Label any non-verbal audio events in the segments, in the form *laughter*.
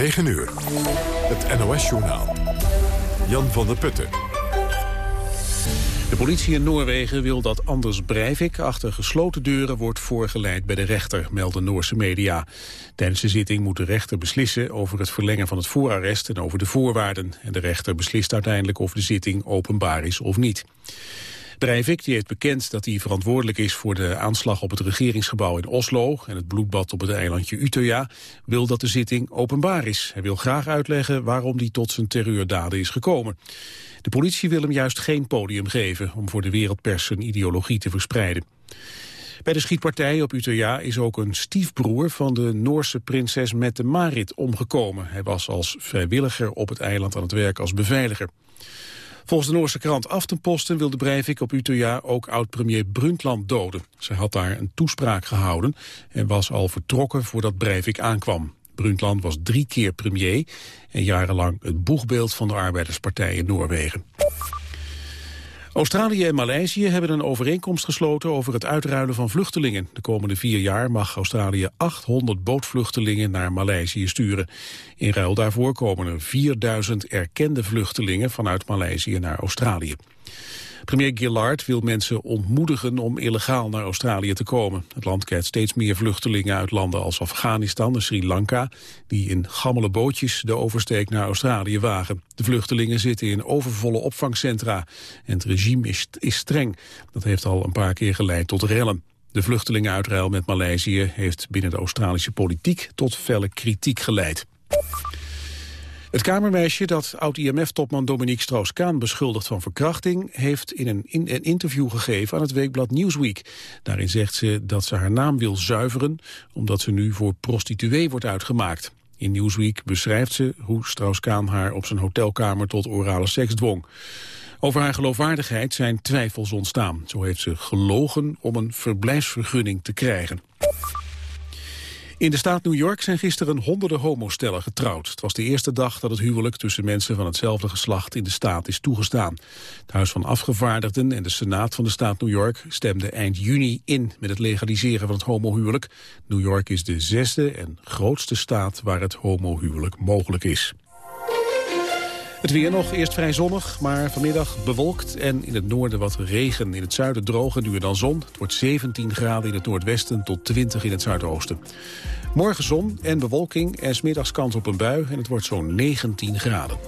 9 uur. Het NOS-journaal. Jan van der Putten. De politie in Noorwegen wil dat Anders Breivik achter gesloten deuren wordt voorgeleid bij de rechter, melden Noorse media. Tijdens de zitting moet de rechter beslissen over het verlengen van het voorarrest en over de voorwaarden. En de rechter beslist uiteindelijk of de zitting openbaar is of niet. Breivik die heeft bekend dat hij verantwoordelijk is voor de aanslag op het regeringsgebouw in Oslo en het bloedbad op het eilandje Utøya, wil dat de zitting openbaar is. Hij wil graag uitleggen waarom hij tot zijn terreurdaden is gekomen. De politie wil hem juist geen podium geven om voor de wereldpers zijn ideologie te verspreiden. Bij de schietpartij op Utøya is ook een stiefbroer van de Noorse prinses Mette Marit omgekomen. Hij was als vrijwilliger op het eiland aan het werk als beveiliger. Volgens de Noorse krant Aftenposten wilde Breivik op Utøya ook oud-premier Brundtland doden. Ze had daar een toespraak gehouden en was al vertrokken voordat Breivik aankwam. Brundtland was drie keer premier en jarenlang het boegbeeld van de arbeiderspartij in Noorwegen. Australië en Maleisië hebben een overeenkomst gesloten over het uitruilen van vluchtelingen. De komende vier jaar mag Australië 800 bootvluchtelingen naar Maleisië sturen. In ruil daarvoor komen er 4000 erkende vluchtelingen vanuit Maleisië naar Australië. Premier Gillard wil mensen ontmoedigen om illegaal naar Australië te komen. Het land krijgt steeds meer vluchtelingen uit landen als Afghanistan en Sri Lanka... die in gammele bootjes de oversteek naar Australië wagen. De vluchtelingen zitten in overvolle opvangcentra. En het regime is, streng. Dat heeft al een paar keer geleid tot rellen. De vluchtelingenuitruil met Maleisië heeft binnen de Australische politiek tot felle kritiek geleid. Het kamermeisje dat oud-IMF-topman Dominique Strauss-Kaan beschuldigt van verkrachting... heeft in een, in een, interview gegeven aan het weekblad Newsweek. Daarin zegt ze dat ze haar naam wil zuiveren... omdat ze nu voor prostituee wordt uitgemaakt. In Newsweek beschrijft ze hoe Strauss-Kaan haar op zijn hotelkamer tot orale seks dwong. Over haar geloofwaardigheid zijn twijfels ontstaan. Zo heeft ze gelogen om een verblijfsvergunning te krijgen. In de staat New York zijn gisteren honderden homostellen getrouwd. Het was de eerste dag dat het huwelijk tussen mensen van hetzelfde geslacht in de staat is toegestaan. Het Huis van Afgevaardigden en de Senaat van de staat New York stemden eind juni in met het legaliseren van het homohuwelijk. New York is de zesde en grootste staat waar het homohuwelijk mogelijk is. Het weer nog, eerst vrij zonnig, maar vanmiddag bewolkt en in het noorden wat regen. In het zuiden droog en en dan zon. Het wordt 17 graden in het noordwesten tot 20 in het zuidoosten. Morgen zon en bewolking en smiddags kans op een bui en het wordt zo'n 19 graden.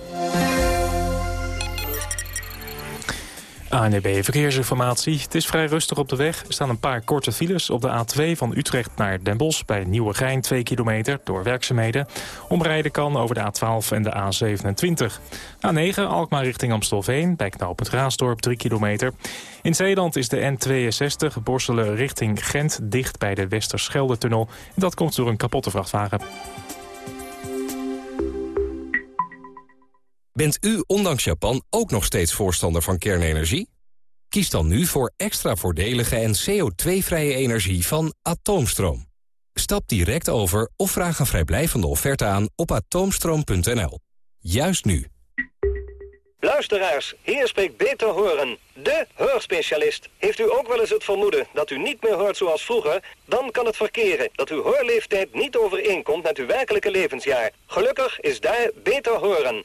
ANEB Verkeersinformatie. Het is vrij rustig op de weg. Er staan een paar korte files op de A2 van Utrecht naar Den Bosch... bij Nieuwegein 2 kilometer door werkzaamheden. Omrijden kan over de A12 en de A27. A9 Alkmaar richting Amstelveen bij knooppunt Raasdorp 3 kilometer. In Zeeland is de N62 Borselen richting Gent dicht bij de Westerschelde-tunnel. Dat komt door een kapotte vrachtwagen. Bent u ondanks Japan ook nog steeds voorstander van kernenergie? Kies dan nu voor extra voordelige en CO2-vrije energie van Atoomstroom. Stap direct over of vraag een vrijblijvende offerte aan op atoomstroom.nl. Juist nu. Luisteraars, hier spreekt Beter Horen, de hoorspecialist. Heeft u ook wel eens het vermoeden dat u niet meer hoort zoals vroeger? Dan kan het verkeren dat uw hoorleeftijd niet overeenkomt met uw werkelijke levensjaar. Gelukkig is daar Beter Horen.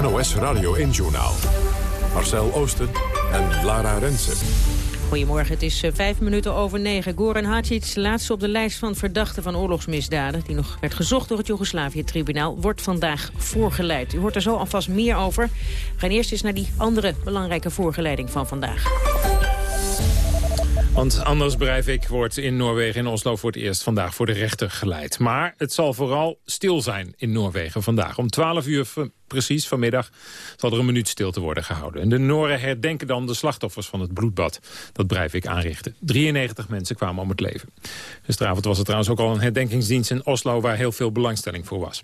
NOS Radio 1-journaal. Marcel Oosten en Lara Rensen. Goedemorgen, het is eh, vijf minuten over negen. Goran Hadjic, laatste op de lijst van verdachten van oorlogsmisdaden... die nog werd gezocht door het Joegoslavië-tribunaal... wordt vandaag voorgeleid. U hoort er zo alvast meer over. We gaan eerst eens naar die andere belangrijke voorgeleiding van vandaag. Want Anders Breivik wordt in Noorwegen in Oslo voor het eerst vandaag voor de rechter geleid. Maar het zal vooral stil zijn in Noorwegen vandaag. Om 12 uur precies vanmiddag zal er een minuut stilte worden gehouden. En de Noren herdenken dan de slachtoffers van het bloedbad dat Breivik aanrichtte. 93 mensen kwamen om het leven. Gisteravond was er trouwens ook al een herdenkingsdienst in Oslo... waar heel veel belangstelling voor was.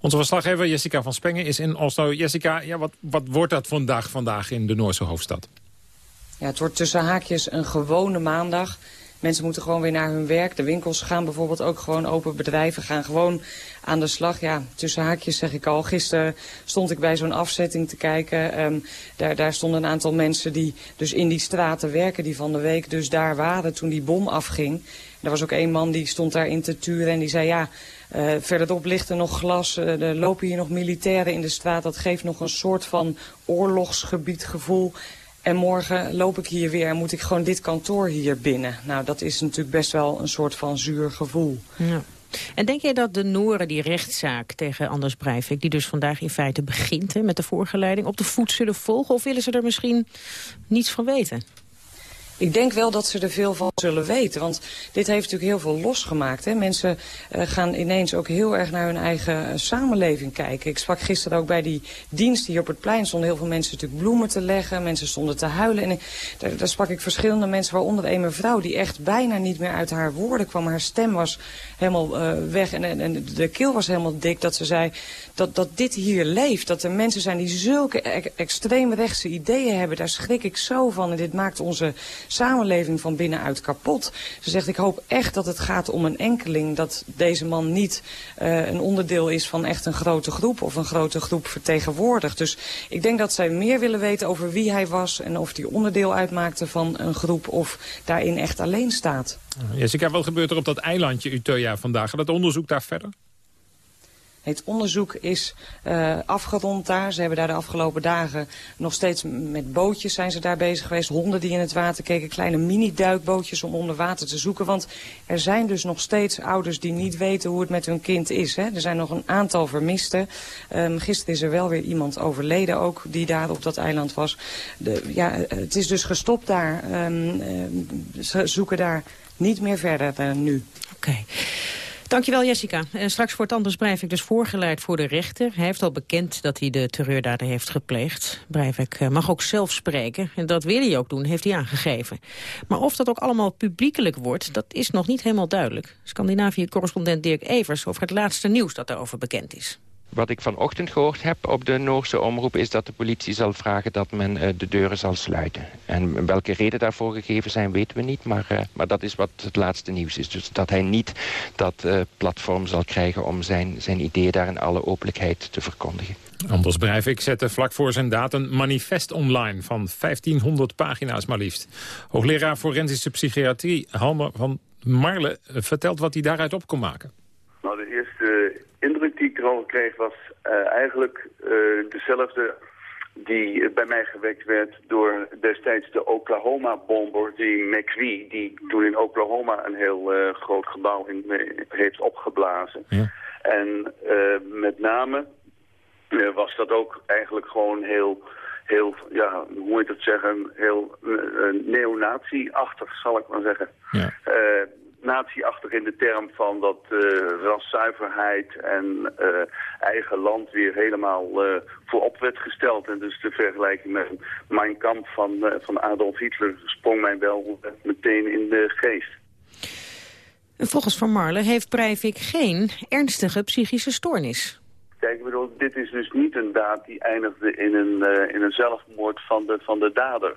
Onze verslaggever Jessica van Spengen is in Oslo. Jessica, ja, wat, wat wordt dat vandaag, vandaag in de Noorse hoofdstad? Ja, het wordt tussen haakjes een gewone maandag. Mensen moeten gewoon weer naar hun werk. De winkels gaan bijvoorbeeld ook gewoon open. Bedrijven gaan gewoon aan de slag. Ja, tussen haakjes zeg ik al. Gisteren stond ik bij zo'n afzetting te kijken. Um, daar, daar stonden een aantal mensen die dus in die straten werken die van de week dus daar waren toen die bom afging. er was ook één man die stond daar in te turen en die zei ja... Uh, verderop ligt er nog glas, uh, er lopen hier nog militairen in de straat. Dat geeft nog een soort van oorlogsgebiedgevoel. En morgen loop ik hier weer en moet ik gewoon dit kantoor hier binnen. Nou, dat is natuurlijk best wel een soort van zuur gevoel. Ja. En denk jij dat de Noren die rechtszaak tegen Anders Breivik... die dus vandaag in feite begint hè, met de voorgeleiding... op de voet zullen volgen? Of willen ze er misschien niets van weten? Ik denk wel dat ze er veel van zullen weten. Want dit heeft natuurlijk heel veel losgemaakt. Hè. Mensen uh, gaan ineens ook heel erg naar hun eigen uh, samenleving kijken. Ik sprak gisteren ook bij die dienst hier op het plein. stonden heel veel mensen natuurlijk bloemen te leggen. Mensen stonden te huilen. En daar, daar, sprak ik verschillende mensen, waaronder een mevrouw... die echt bijna niet meer uit haar woorden kwam. Haar stem was helemaal uh, weg en, en, en, de keel was helemaal dik. Dat ze zei dat, dat dit hier leeft. Dat er mensen zijn die zulke e extreemrechtse ideeën hebben. Daar schrik ik zo van. En dit maakt onze samenleving van binnenuit kapot. Ze zegt, ik hoop echt dat het gaat om een enkeling. Dat deze man niet uh, een onderdeel is van echt een grote groep of een grote groep vertegenwoordigt. Dus ik denk dat zij meer willen weten over wie hij was en of hij onderdeel uitmaakte van een groep of daarin echt alleen staat. Jessica, wat gebeurt er op dat eilandje Utøya vandaag? Gaat dat onderzoek daar verder? Het onderzoek is uh, afgerond daar. Ze hebben daar de afgelopen dagen nog steeds met bootjes zijn ze daar bezig geweest. Honden die in het water keken, kleine mini-duikbootjes om onder water te zoeken. Want er zijn dus nog steeds ouders die niet weten hoe het met hun kind is. Hè. Er zijn nog een aantal vermisten. Um, gisteren is er wel weer iemand overleden ook die daar op dat eiland was. De, ja, het is dus gestopt daar. Um, ze zoeken daar niet meer verder uh, nu. Oké. Dankjewel Jessica. En straks wordt Anders Breivik dus voorgeleid voor de rechter. Hij heeft al bekend dat hij de terreurdaden heeft gepleegd. Breivik eh, mag ook zelf spreken. En dat wil hij ook doen, heeft hij aangegeven. Maar of dat ook allemaal publiekelijk wordt, dat is nog niet helemaal duidelijk. Scandinavië-correspondent Dirk Evers over het laatste nieuws dat daarover bekend is. Wat ik vanochtend gehoord heb op de Noorse omroep... is dat de politie zal vragen dat men uh, de deuren zal sluiten. En welke reden daarvoor gegeven zijn, weten we niet. Maar, uh, maar dat is wat het laatste nieuws is. Dus dat hij niet dat uh, platform zal krijgen... om zijn, zijn ideeën daar in alle openlijkheid te verkondigen. Anders Breivik zette vlak voor zijn daad een manifest online... van 1500 pagina's maar liefst. Hoogleraar forensische psychiatrie Halmer van Marle vertelt wat hij daaruit op kon maken. Nou, de eerste erover kreeg was uh, eigenlijk uh, dezelfde die bij mij gewekt werd door destijds de Oklahoma-bomber, die McVie, die toen in Oklahoma een heel uh, groot gebouw in, heeft opgeblazen. Ja. En met name was dat ook eigenlijk gewoon heel, heel ja, hoe moet je dat zeggen, heel neonazi-achtig, zal ik maar zeggen. Ja natieachtig in de term van dat uh, raszuiverheid en uh, eigen land weer helemaal uh, voorop werd gesteld. En dus de vergelijking met Mein Kampf van, van Adolf Hitler sprong mij wel meteen in de geest. Volgens Van Marle heeft Breivik geen ernstige psychische stoornis. Kijk, ik bedoel, dit is dus niet een daad die eindigde in een, in een zelfmoord van de, van de dader.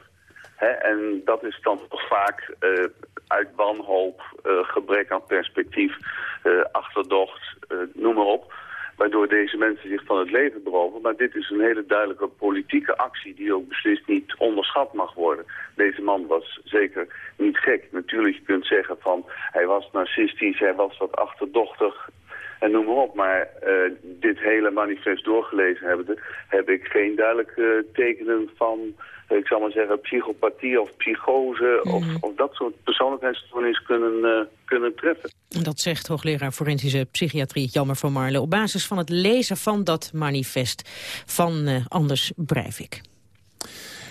He, en dat is dan toch vaak uh, uit wanhoop, uh, gebrek aan perspectief, uh, achterdocht, noem maar op. Waardoor deze mensen zich van het leven beroven. Maar dit is een hele duidelijke politieke actie die ook beslist niet onderschat mag worden. Deze man was zeker niet gek. Natuurlijk, je kunt zeggen van hij was narcistisch, hij was wat achterdochtig, en noem maar op. Maar dit hele manifest doorgelezen hebbende, heb ik geen duidelijke tekenen van ik zal maar zeggen, psychopathie of psychose of, mhm. of, dat soort persoonlijkheidsstoornis kunnen, uh, kunnen treffen. Dat zegt hoogleraar forensische psychiatrie Jammer van Marle... op basis van het lezen van dat manifest van uh, Anders Breivik.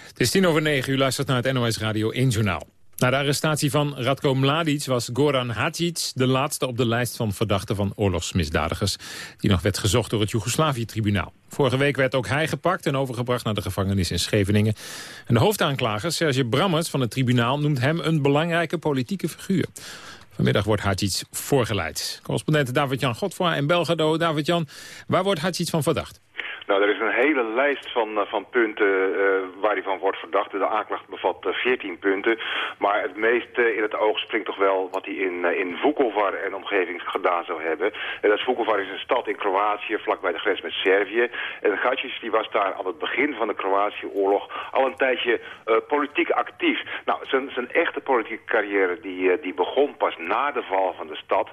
Het is tien over negen, u luistert naar het NOS Radio 1 Journaal. Na de arrestatie van Radko Mladic was Goran Hadjic de laatste op de lijst van verdachten van oorlogsmisdadigers, die nog werd gezocht door het Joegoslavië-tribunaal. Vorige week werd ook hij gepakt en overgebracht naar de gevangenis in Scheveningen. En de hoofdaanklager, Serge Brammers van het tribunaal, noemt hem een belangrijke politieke figuur. Vanmiddag wordt Hadjic voorgeleid. Correspondent David-Jan Godfroy in Belgrado. David-Jan, waar wordt Hadjic van verdacht? Nou, er is een hele lijst van, eh, van punten uh, waar hij van wordt verdacht. De aanklacht bevat uh, 14 punten. Maar het meest in het oog springt toch wel wat hij in, in Vukovar en omgeving gedaan zou hebben. En dat Vukovar is een stad in Kroatië, vlakbij de grens met Servië. En Gacic die was daar aan het begin van de Kroatië-oorlog al een tijdje politiek actief. Nou, zijn, zijn echte politieke carrière die, die begon pas na de val van de stad.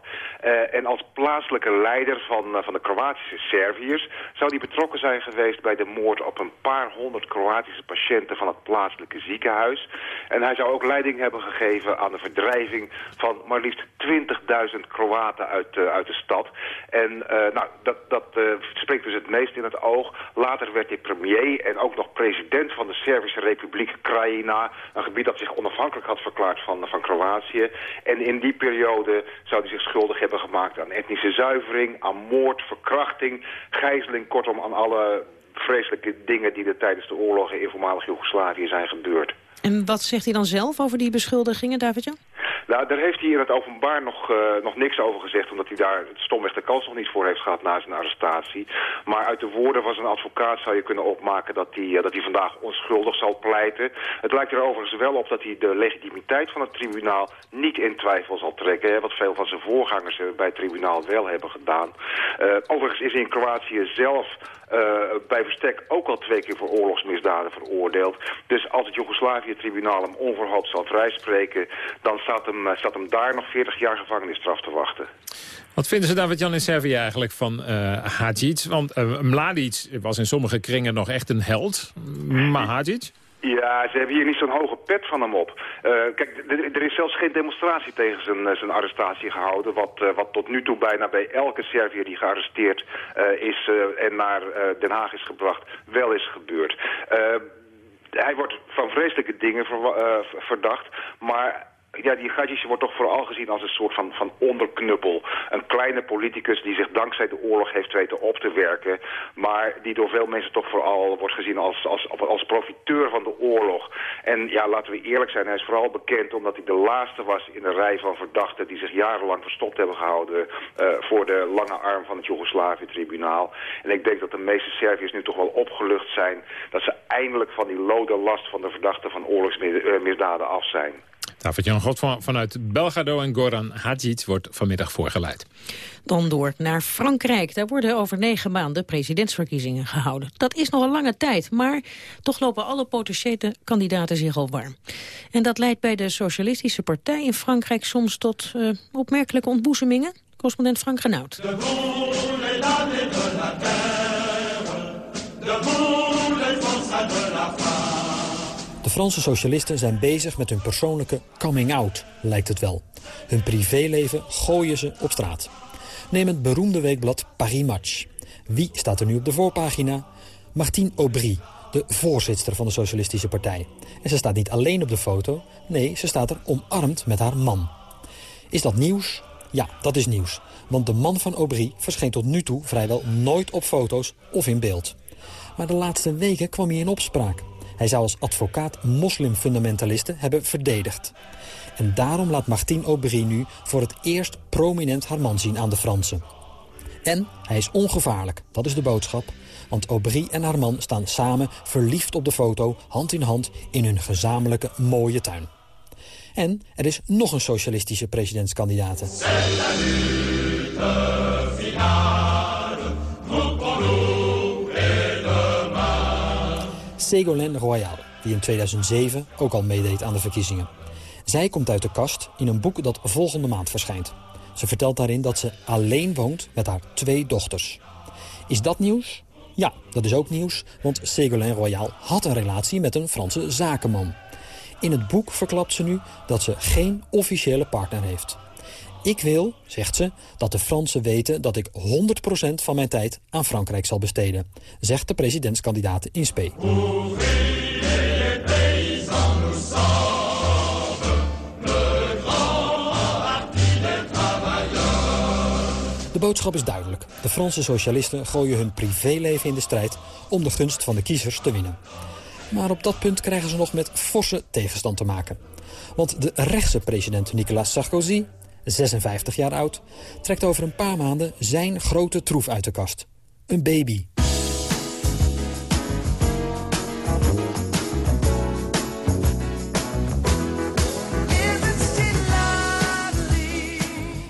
en als plaatselijke leider van, van de Kroatische Serviërs zou hij betrokken zijn geweest bij de moord op een paar honderd Kroatische patiënten van het plaatselijke ziekenhuis. En hij zou ook leiding hebben gegeven aan de verdrijving van maar liefst 20.000 Kroaten uit, uh, uit de stad. En uh, nou, dat, dat uh, spreekt dus het meest in het oog. Later werd hij premier en ook nog president van de Servische Republiek Krajina. Een gebied dat zich onafhankelijk had verklaard van, van Kroatië. En in die periode zou hij zich schuldig hebben gemaakt aan etnische zuivering, aan moord, verkrachting, gijzeling, kortom aan alle vreselijke dingen die er tijdens de oorlogen in voormalig Joegoslavië zijn gebeurd. En wat zegt hij dan zelf over die beschuldigingen, David-Jan? Nou, daar heeft hij in het openbaar nog, uh, nog niks over gezegd... omdat hij daar stomweg de kans nog niet voor heeft gehad na zijn arrestatie. Maar uit de woorden van zijn advocaat zou je kunnen opmaken... dat hij, uh, dat hij vandaag onschuldig zal pleiten. Het lijkt er overigens wel op dat hij de legitimiteit van het tribunaal... niet in twijfel zal trekken, hè, wat veel van zijn voorgangers bij het tribunaal wel hebben gedaan. overigens is in Kroatië zelf bij verstek ook al twee keer voor oorlogsmisdaden veroordeeld. Dus als het Joegoslavië-tribunaal hem onverhoopt zal vrijspreken... dan staat hem, staat hem daar nog 40 jaar gevangenisstraf te wachten. Wat vinden ze David-Jan in Servië eigenlijk van uh, Hadjic? Want uh, Mladic was in sommige kringen nog echt een held. Maar Hadjic? Ja, ze hebben hier niet zo'n hoge pet van hem op. Uh, kijk, er is zelfs geen demonstratie tegen zijn, zijn arrestatie gehouden... Wat, uh, wat tot nu toe bijna bij elke Serviër die gearresteerd is... en naar Den Haag is gebracht, wel is gebeurd. hij wordt van vreselijke dingen ver, verdacht, maar ja, die Gadjic wordt toch vooral gezien als een soort van, van onderknuppel. Een kleine politicus die zich dankzij de oorlog heeft weten op te werken... maar die door veel mensen toch vooral wordt gezien als, als, als profiteur van de oorlog. En ja, laten we eerlijk zijn, hij is vooral bekend omdat hij de laatste was in een rij van verdachten... die zich jarenlang verstopt hebben gehouden uh, voor de lange arm van het Joegoslavië-tribunaal. En ik denk dat de meeste Serviërs nu toch wel opgelucht zijn... dat ze eindelijk van die lode last van de verdachten van oorlogsmisdaden af zijn. David-Jan God vanuit Belgrado en Goran Hadjic wordt vanmiddag voorgeleid. Dan door naar Frankrijk. Daar worden over negen maanden presidentsverkiezingen gehouden. Dat is nog een lange tijd, maar toch lopen alle potentiële kandidaten zich al warm. En dat leidt bij de Socialistische Partij in Frankrijk soms tot uh, opmerkelijke ontboezemingen. Correspondent Frank Renaud. Franse socialisten zijn bezig met hun persoonlijke coming-out, lijkt het wel. Hun privéleven gooien ze op straat. Neem het beroemde weekblad Paris Match. Wie staat er nu op de voorpagina? Martine Aubry, de voorzitter van de Socialistische Partij. En ze staat niet alleen op de foto, nee, ze staat er omarmd met haar man. Is dat nieuws? Ja, dat is nieuws. Want de man van Aubry verscheen tot nu toe vrijwel nooit op foto's of in beeld. Maar de laatste weken kwam hij in opspraak. Hij zou als advocaat moslimfundamentalisten hebben verdedigd. En daarom laat Martine Aubry nu voor het eerst prominent haar man zien aan de Fransen. En hij is ongevaarlijk, dat is de boodschap. Want Aubry en haar man staan samen verliefd op de foto, hand in hand, in hun gezamenlijke mooie tuin. En er is nog een socialistische presidentskandidaat. Ségolène Royal, die in 2007 ook al meedeed aan de verkiezingen. Zij komt uit de kast in een boek dat volgende maand verschijnt. Ze vertelt daarin dat ze alleen woont met haar twee dochters. Is dat nieuws? Ja, dat is ook nieuws, want Ségolène Royal had een relatie met een Franse zakenman. In het boek verklapt ze nu dat ze geen officiële partner heeft. Ik wil, zegt ze, dat de Fransen weten dat ik 100% van mijn tijd aan Frankrijk zal besteden, zegt de presidentskandidaat Inspe. De boodschap is duidelijk. De Franse socialisten gooien hun privéleven in de strijd om de gunst van de kiezers te winnen. Maar op dat punt krijgen ze nog met forse tegenstand te maken. Want de rechtse president Nicolas Sarkozy 56 jaar oud... trekt over een paar maanden zijn grote troef uit de kast. Een baby.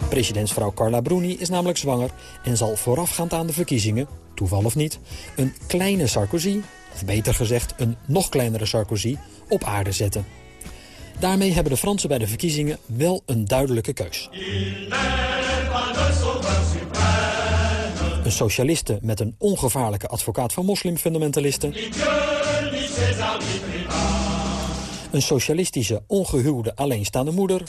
Presidentsvrouw Carla Bruni is namelijk zwanger... en zal voorafgaand aan de verkiezingen, toeval of niet... een kleine Sarkozy, of beter gezegd een nog kleinere Sarkozy, op aarde zetten. Daarmee hebben de Fransen bij de verkiezingen wel een duidelijke keus. Een socialiste met een ongevaarlijke advocaat van moslimfundamentalisten. Een socialistische ongehuwde alleenstaande moeder.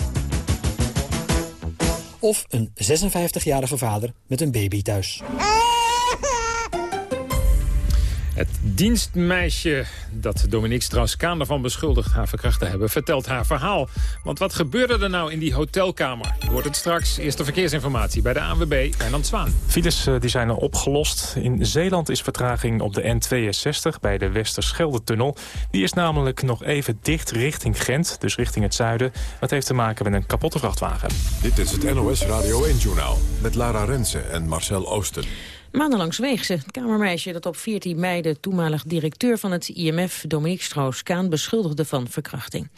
Of een 56-jarige vader met een baby thuis. Het dienstmeisje dat Dominique Strauss-Kaan ervan beschuldigt haar verkracht te hebben, vertelt haar verhaal. Want wat gebeurde er nou in die hotelkamer? Je hoort het straks. Eerste verkeersinformatie bij de ANWB, Fernand Zwaan. Files eh, die zijn er opgelost. In Zeeland is vertraging op de N62 bij de Westerschelde-tunnel. Die is namelijk nog even dicht richting Gent, dus richting het zuiden. Dat heeft te maken met een kapotte vrachtwagen. Dit is het NOS Radio 1-journaal met Lara Rensen en Marcel Oosten. Maandenlangs weeg ze. Het kamermeisje dat op 14 mei de toenmalig directeur van het IMF, Dominique Strauss-Kaan, beschuldigde van verkrachting.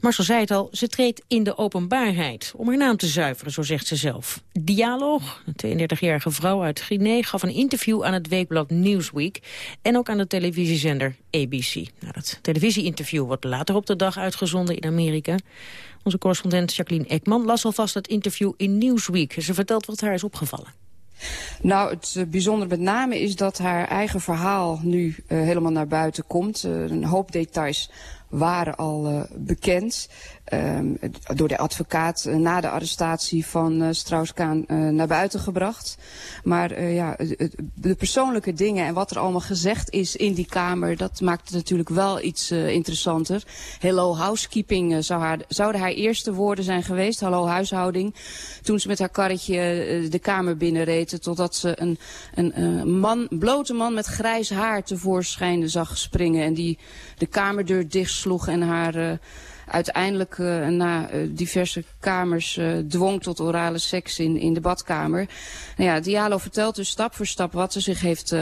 Marcel zei het al, ze treedt in de openbaarheid om haar naam te zuiveren, zo zegt ze zelf. Dialoog, een 32-jarige vrouw uit Guinea, gaf een interview aan het weekblad Newsweek en ook aan de televisiezender ABC. Nou, dat televisieinterview wordt later op de dag uitgezonden in Amerika. Onze correspondent Jacqueline Ekman las alvast het interview in Newsweek. Ze vertelt wat haar is opgevallen. Nou, het uh, bijzondere met name is dat haar eigen verhaal nu uh, helemaal naar buiten komt. Uh, een hoop details waren al bekend. Um, door de advocaat uh, na de arrestatie van uh, Strauss-Kaan uh, naar buiten gebracht. Maar ja, de persoonlijke dingen en wat er allemaal gezegd is in die kamer... dat maakt het natuurlijk wel iets interessanter. Hello housekeeping zou haar, zouden haar eerste woorden zijn geweest. Hallo huishouding. Toen ze met haar karretje de kamer binnenreed... totdat ze een, een man, blote man met grijs haar tevoorschijn zag springen... en die de kamerdeur dichtsloeg en haar uiteindelijk uh, na uh, diverse kamers uh, dwong tot orale seks in, in de badkamer. Nou ja, Diallo vertelt dus stap voor stap wat er zich heeft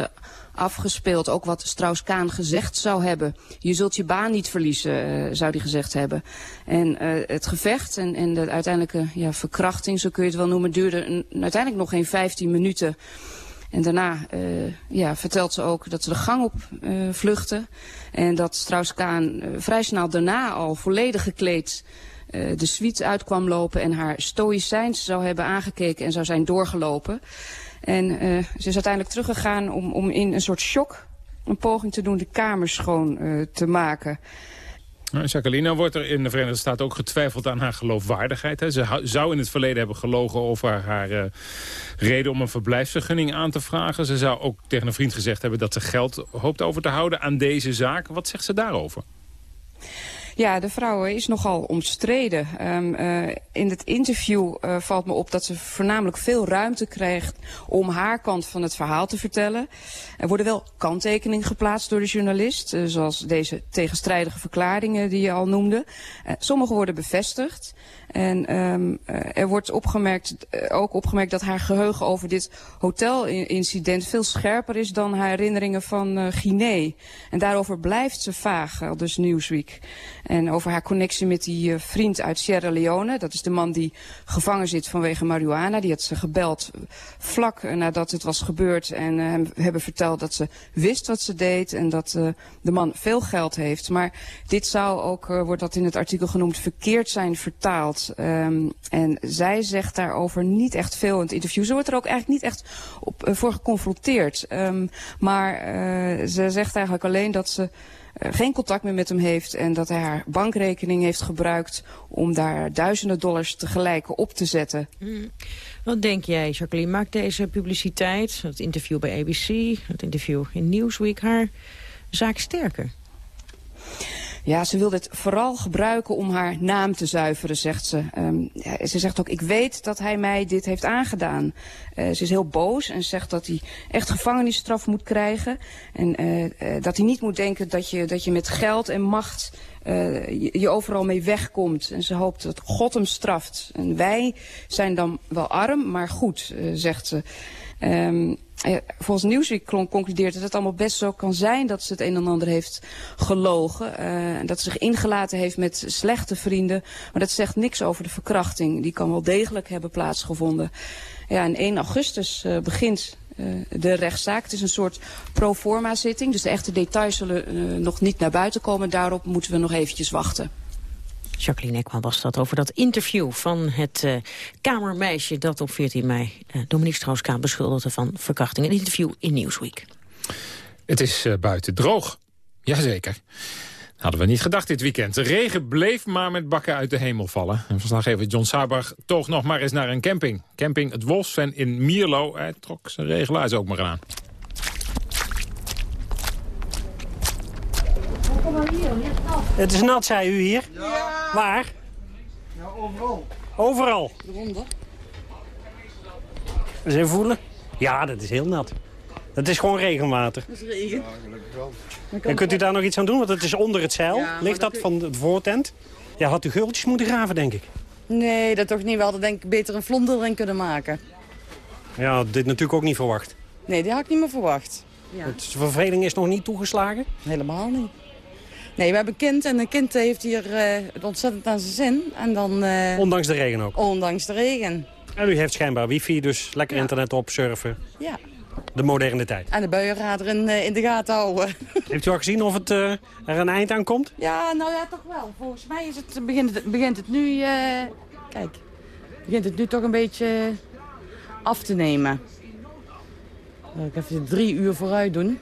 afgespeeld. Ook wat Strauss-Kaan gezegd zou hebben. Je zult je baan niet verliezen, zou hij gezegd hebben. En het gevecht en, en de uiteindelijke ja, verkrachting, zo kun je het wel noemen, duurde uiteindelijk nog geen 15 minuten. En daarna uh, ja, vertelt ze ook dat ze de gang op uh, vluchten. En dat Strauss-Kaan uh, vrij snel daarna al volledig gekleed de suite uitkwam lopen... en haar stoïcijns zou hebben aangekeken en zou zijn doorgelopen. En ze is uiteindelijk teruggegaan om, om in een soort shock een poging te doen de kamer schoon te maken... Nou, Jacqueline, wordt er in de Verenigde Staten ook getwijfeld aan haar geloofwaardigheid. Hè? Ze zou in het verleden hebben gelogen over haar uh, reden om een verblijfsvergunning aan te vragen. Ze zou ook tegen een vriend gezegd hebben dat ze geld hoopt over te houden aan deze zaak. Wat zegt ze daarover? Ja, de vrouw is nogal omstreden. Um, uh, in het interview uh, valt me op dat ze voornamelijk veel ruimte krijgt om haar kant van het verhaal te vertellen. Er worden wel kanttekeningen geplaatst door de journalist, zoals deze tegenstrijdige verklaringen die je al noemde. sommige worden bevestigd. En um, er wordt opgemerkt, ook opgemerkt dat haar geheugen over dit hotelincident veel scherper is dan haar herinneringen van Guinea. En daarover blijft ze vaag, al dus Newsweek. En over haar connectie met die uh, vriend uit Sierra Leone. Dat is de man die gevangen zit vanwege marihuana. Die had ze gebeld vlak nadat het was gebeurd. En uh, hem hebben verteld dat ze wist wat ze deed. En dat uh, de man veel geld heeft. Maar dit zou ook, wordt dat in het artikel genoemd, verkeerd zijn vertaald. Um, en zij zegt daarover niet echt veel in het interview. Ze wordt er ook eigenlijk niet echt op, voor geconfronteerd. Um, maar uh, ze zegt eigenlijk alleen dat ze geen contact meer met hem heeft en dat hij haar bankrekening heeft gebruikt om daar duizenden dollars tegelijk op te zetten. Hmm. Wat denk jij, Jacqueline? Maakt deze publiciteit, het interview bij ABC, het interview in Newsweek, haar zaak sterker? Ja, ze wil dit vooral gebruiken om haar naam te zuiveren, zegt ze. Ja, ze zegt ook, ik weet dat hij mij dit heeft aangedaan. Uh, ze is heel boos en zegt dat hij echt gevangenisstraf moet krijgen. En uh, uh, dat hij niet moet denken dat je, dat je met geld en macht je, overal mee wegkomt. En ze hoopt dat God hem straft. En wij zijn dan wel arm, maar goed, zegt ze. Um, volgens Newsweek concludeert dat het allemaal best zo kan zijn dat ze het een en ander heeft gelogen. Uh, dat ze zich ingelaten heeft met slechte vrienden. Maar dat zegt niks over de verkrachting. Die kan wel degelijk hebben plaatsgevonden. Ja, en 1 augustus uh, begint de rechtszaak. Het is een soort pro forma zitting. Dus de echte details zullen nog niet naar buiten komen. Daarop moeten we nog eventjes wachten. Jacqueline Ekman was dat over dat interview van het uh, kamermeisje... dat op 14 mei uh, Dominique Strauss-Kaan beschuldigde van verkrachting. Een interview in Newsweek. Het is uh, buiten droog. Jazeker. Hadden we niet gedacht dit weekend. De regen bleef maar met bakken uit de hemel vallen. En verslaggever John Sabach toch nog maar eens naar een camping. Camping Het Wolfsven in Mierlo. Hij trok zijn regelaars ook maar aan. Het is nat, zei u hier? Ja. Waar? Ja, overal. Overal? Eronder. Eens even voelen. Ja, dat is heel nat. Dat is gewoon regenwater. Dat is regen. Ja, gelukkig wel. En kunt u daar nog iets aan doen? Want het is onder het zeil. Ja, Ligt dat, dat van de voortent? Ja, had u geultjes moeten graven, denk ik. Nee, dat toch niet. We hadden denk ik beter een vlonder erin kunnen maken. Ja, dit natuurlijk ook niet verwacht. Nee, die had ik niet meer verwacht. Ja. De verveling is nog niet toegeslagen? Helemaal niet. Nee, we hebben een kind en een kind heeft hier uh, het ontzettend aan zijn zin. En dan, uh, ondanks de regen ook? Ondanks de regen. En u heeft schijnbaar wifi, dus lekker ja. internet op, surfen. Ja. De moderne tijd. En de buienradar in, uh, in de gaten houden. *laughs* Heeft u al gezien of het, er een eind aan komt? Ja, nou ja, toch wel. Volgens mij is het, begint, het, begint het nu... kijk, begint het nu toch een beetje af te nemen. Ik ga even drie uur vooruit doen.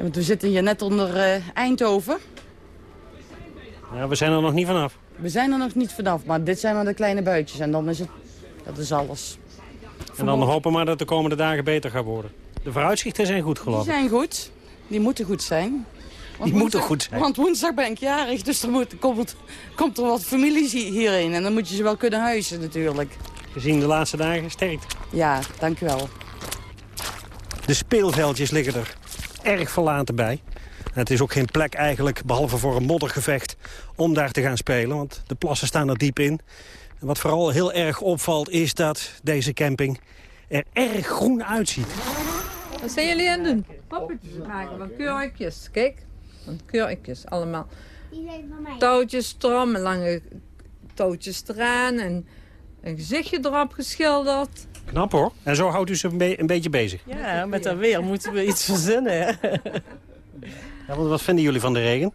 Want we zitten hier net onder uh, Eindhoven. Ja, we zijn er nog niet vanaf. We zijn er nog niet vanaf, maar dit zijn maar de kleine buitjes. En dan is het, dat is alles. En dan hopen we maar dat de komende dagen beter gaat worden. De vooruitzichten zijn goed geloof Die zijn goed. Die moeten goed zijn. Want die moeten goed zijn. Want woensdag ben ik jarig, dus er moet, komt, komt er wat families hierheen. En dan moet je ze wel kunnen huizen natuurlijk. Gezien de laatste dagen sterkt. Ja, dank u wel. De speelveldjes liggen er erg verlaten bij. Het is ook geen plek eigenlijk, behalve voor een moddergevecht, om daar te gaan spelen. Want de plassen staan er diep in. En wat vooral heel erg opvalt is dat deze camping er erg groen uitziet. Wat zijn jullie aan het doen? Poppetjes maken van kurkjes. Kijk, van kurkjes allemaal. Touwtjes strom en lange touwtjes eraan en een gezichtje erop geschilderd. Knap hoor. En zo houdt u ze een, be een beetje bezig. Ja, met dat weer moeten we iets verzinnen. *laughs* Ja, wat, wat vinden jullie van de regen?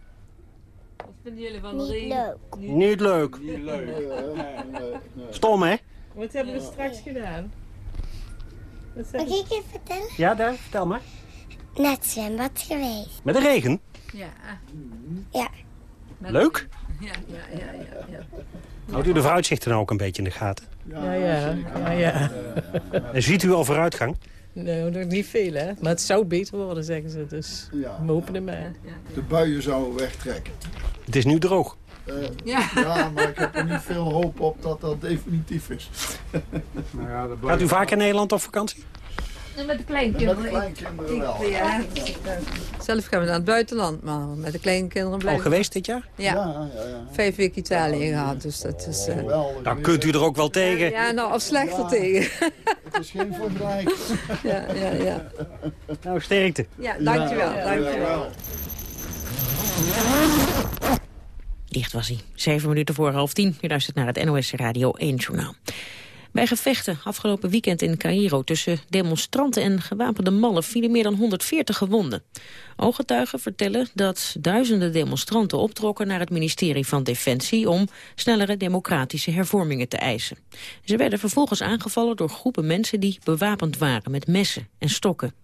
Wat vinden jullie van de regen? Niet, Niet leuk. Niet leuk. Stom hè? Wat hebben we straks gedaan? Mag ik je vertellen? Ja, daar, vertel maar. Naar het zwembad geweest. Met de regen? Ja. Ja. Leuk? Ja, ja, ja, ja. Houdt u de vooruitzichten nou ook een beetje in de gaten? Ja, ja, ja. ja. En ziet u al vooruitgang? Nee, nog niet veel, hè. Maar het zou beter worden, zeggen ze. Dus ja, we hopen ermee. De buien zouden wegtrekken. Het is nu droog. Uh, ja. ja, maar ik heb er niet veel hoop op dat dat definitief is. nou ja, dat Gaat u vaak in Nederland op vakantie? Met de kleinkinderen. Met de kleinkinderen wel. Ja. Zelf gaan we naar het buitenland, maar met de kleinkinderen blijven. Al geweest dit jaar? Ja. Ja, ja, ja. Vijf weken Italië gehad, dus dat is... Uh... Oh, Dan kunt u er ook wel tegen. Ja, nou, of slechter tegen. Het is geen vergelijk. *laughs* ja, ja, ja. Nou, sterkte. Ja, dankjewel. Ja, dankjewel. Dicht was hij. Zeven minuten voor half tien. U luistert naar het NOS Radio 1 Journaal. Bij gevechten afgelopen weekend in Cairo tussen demonstranten en gewapende mannen vielen meer dan 140 gewonden. Ooggetuigen vertellen dat duizenden demonstranten optrokken naar het ministerie van Defensie om snellere democratische hervormingen te eisen. Ze werden vervolgens aangevallen door groepen mensen die bewapend waren met messen en stokken.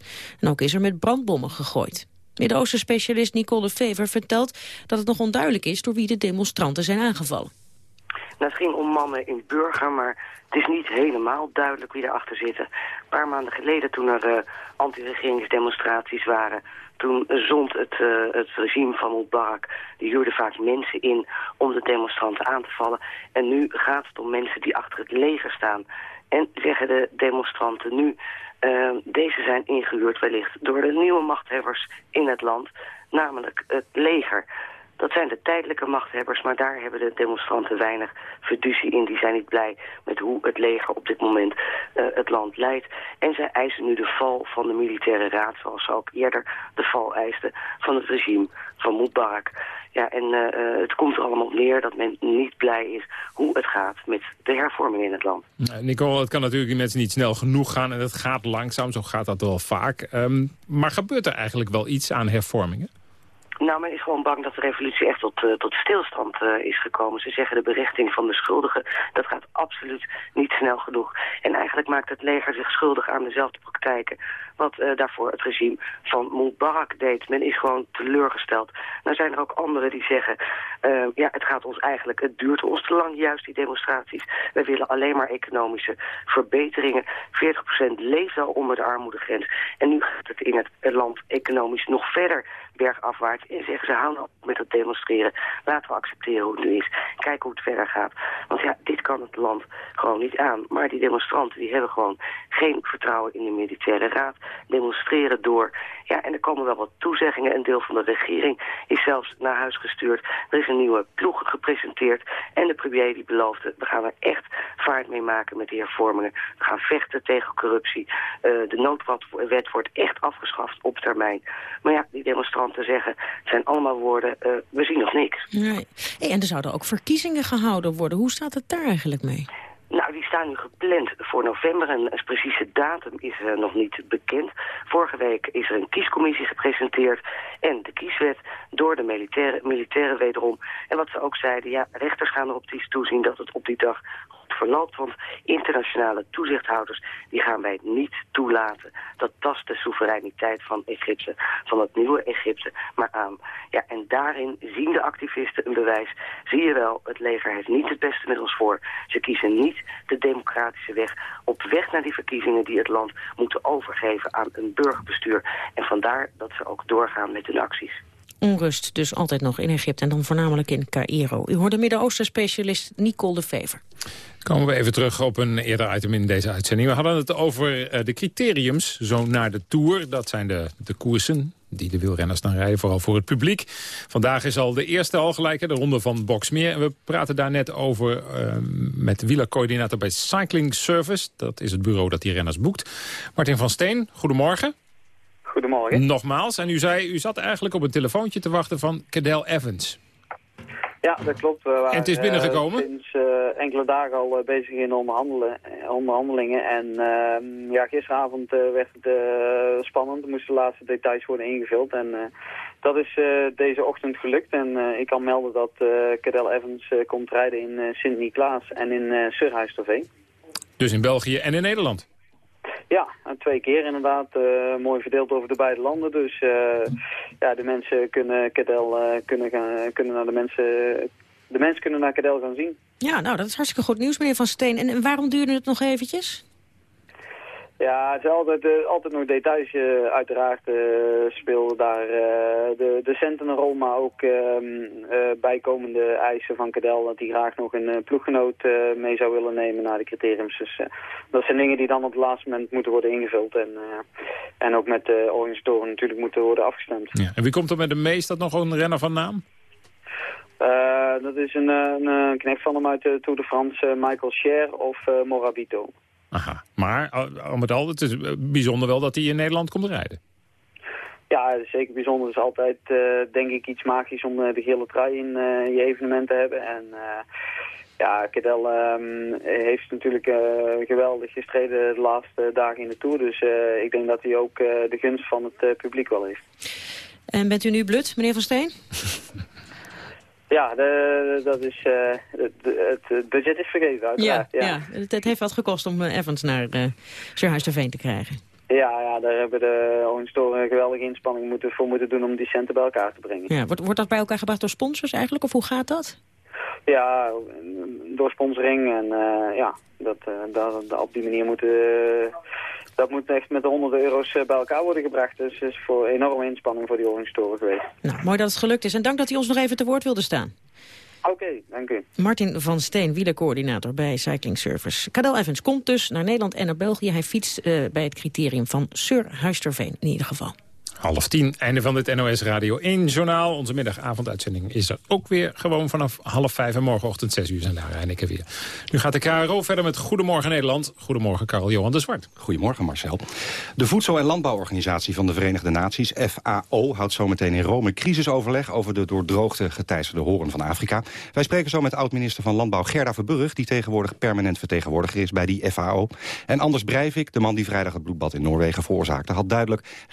En ook is er met brandbommen gegooid. Midden-Oosten specialist Nicole Fever vertelt dat het nog onduidelijk is door wie de demonstranten zijn aangevallen. Nou, het ging om mannen in burger, maar het is niet helemaal duidelijk wie erachter zitten. Een paar maanden geleden toen er uh, anti-regeringsdemonstraties waren... toen zond het, uh, het regime van Mubarak, die huurde vaak mensen in om de demonstranten aan te vallen. En nu gaat het om mensen die achter het leger staan. En zeggen de demonstranten nu, uh, deze zijn ingehuurd wellicht door de nieuwe machthebbers in het land, namelijk het leger. Dat zijn de tijdelijke machthebbers, maar daar hebben de demonstranten weinig fiducie in. Die zijn niet blij met hoe het leger op dit moment uh, het land leidt. En zij eisen nu de val van de militaire raad, zoals ze ook eerder de val eisten van het regime van Mubarak. Ja, en uh, het komt er allemaal op neer dat men niet blij is hoe het gaat met de hervorming in het land. Nicole, het kan natuurlijk in mensen niet snel genoeg gaan en het gaat langzaam, zo gaat dat wel vaak. Um, maar gebeurt er eigenlijk wel iets aan hervormingen? Nou, men is gewoon bang dat de revolutie echt tot, uh, tot stilstand uh, is gekomen. Ze zeggen de berichting van de schuldigen, dat gaat absoluut niet snel genoeg. En eigenlijk maakt het leger zich schuldig aan dezelfde praktijken wat uh, daarvoor het regime van Mubarak deed. Men is gewoon teleurgesteld. Nou zijn er ook anderen die zeggen, ja, het gaat ons eigenlijk, het duurt ons te lang, juist die demonstraties. Wij willen alleen maar economische verbeteringen. 40% leeft al onder de armoedegrens. En nu gaat het in het land economisch nog verder bergafwaarts. En zeggen ze, hou op met het demonstreren. Laten we accepteren hoe het nu is. Kijken hoe het verder gaat. Want ja, dit kan het land gewoon niet aan. Maar die demonstranten die hebben gewoon geen vertrouwen in de militaire raad. Demonstreren door. Ja, en er komen wel wat toezeggingen. Een deel van de regering is zelfs naar huis gestuurd. Er is een nieuwe ploeg gepresenteerd. En de premier die beloofde, we gaan er echt vaart mee maken met die hervormingen. We gaan vechten tegen corruptie. Uh, de noodwet wordt echt afgeschaft op termijn. Maar ja, die demonstranten zeggen, het zijn allemaal woorden, uh, we zien nog niks. Nee. Hey, en er zouden ook verkiezingen gehouden worden. Hoe staat het daar eigenlijk mee? Nou, die staan nu gepland voor november. Een, een precieze datum is uh, nog niet bekend. Vorige week is er een kiescommissie gepresenteerd en de kieswet door de militairen, militairen wederom. En wat ze ook zeiden, ja, rechters gaan erop toezien dat het op die dag verloopt. Want internationale toezichthouders die gaan wij niet toelaten. Dat tast de soevereiniteit van Egypte, van het nieuwe Egypte, maar aan. Ja, en daarin zien de activisten een bewijs. Zie je wel, het leger heeft niet het beste met ons voor. Ze kiezen niet de democratische weg op weg naar die verkiezingen die het land moeten overgeven aan een burgerbestuur. En vandaar dat ze ook doorgaan met hun acties. Onrust dus altijd nog in Egypte en dan voornamelijk in Cairo. U hoorde Midden-Oosten-specialist Nicole de Vever. Komen we even terug op een eerder item in deze uitzending. We hadden het over uh, de criteriums, zo naar de Tour. Dat zijn de, de koersen die de wielrenners dan rijden, vooral voor het publiek. Vandaag is al de eerste al gelijk, de ronde van Boxmeer. En we praten daar net over uh, met wielercoördinator bij Cycling Service. Dat is het bureau dat die renners boekt. Martin van Steen, goedemorgen. Goedemorgen. Nogmaals. En u zei, u zat eigenlijk op een telefoontje te wachten van Cadel Evans. Ja, dat klopt. We waren, en het is binnengekomen? Uh, sinds uh, enkele dagen al uh, bezig in onderhandelen, onderhandelingen. En ehm, ja, gisteravond werd het spannend. Er moesten de laatste details worden ingevuld. En dat is deze ochtend gelukt. En ik kan melden dat Cadel Evans komt rijden in Sint-Niklaas en in Surhuis TV. Dus in België en in Nederland? Ja, twee keer inderdaad. Uh, mooi verdeeld over de beide landen. Dus uh, ja, de mensen kunnen Cadel uh, kunnen, gaan, kunnen naar de mensen... De mensen kunnen naar Cadel gaan zien. Ja, nou, dat is hartstikke goed nieuws, meneer Van Steen. En waarom duurde het nog eventjes? Ja, het is altijd, uh, altijd nog details. Uh, uiteraard uh, speelden daar de, de centen een rol, maar ook ehm, bijkomende eisen van Cadel... dat hij graag nog een ploeggenoot mee zou willen nemen naar de criteriums. Dus dat zijn dingen die dan op het laatste moment moeten worden ingevuld... en, en ook met de organisatoren natuurlijk moeten worden afgestemd. Ja. En wie komt er met de meest? Dat nog een renner van naam? dat is een, een, een knecht van hem uit de Tour de France, Michael Scher of Morabito. Aha. Maar al met al, het is bijzonder wel dat hij in Nederland komt rijden. Ja, zeker bijzonder. Het is altijd, uh, denk ik, iets magisch om uh, de gele trui in uh, je evenement te hebben. En ja, Cadel um, heeft natuurlijk geweldig gestreden de laatste dagen in de Tour. Dus ik denk dat hij ook de gunst van het publiek wel heeft. En bent u nu blut, meneer Van Steen? *laughs* Ja, de, dat is, uh, de, het budget is vergeven uiteraard. Ja, ja. ja. Het, het, heeft wat gekost om uh, Evans naar uh, Surhuis Veen te krijgen. Ja, ja, daar hebben de organisatoren een geweldige inspanning moeten, voor moeten doen om die centen bij elkaar te brengen. Ja, wordt, wordt dat bij elkaar gebracht door sponsors eigenlijk, of hoe gaat dat? Ja, door sponsoring en ja, dat, dat, op die manier moeten dat moet echt met de honderden euro's bij elkaar worden gebracht. Dus het is voor enorme inspanning voor die Orringstoren geweest. Nou, mooi dat het gelukt is. En dank dat u ons nog even te woord wilde staan. Oké, dank u. Martin van Steen, wielercoördinator bij Cycling Service. Cadel Evans komt dus naar Nederland en naar België. Hij fietst uh, bij het criterium van Sir Huisterveen in ieder geval. Half tien, einde van dit NOS Radio 1 journaal. Onze middagavonduitzending is er ook weer gewoon vanaf half vijf en morgenochtend zes uur zijn daar en weer. Nu gaat de KRO verder met Goedemorgen Nederland. Goedemorgen Karel Johan de Zwart. Goedemorgen Marcel. De Voedsel- en Landbouworganisatie van de Verenigde Naties, FAO, houdt zometeen in Rome crisisoverleg over de door droogte geteisterde horen van Afrika. Wij spreken zo met oud-minister van Landbouw Gerda Verburg, die tegenwoordig permanent vertegenwoordiger is bij die FAO. En Anders Breivik, de man die vrijdag het bloedbad in Noorwegen veroorzaakte, had duidelijk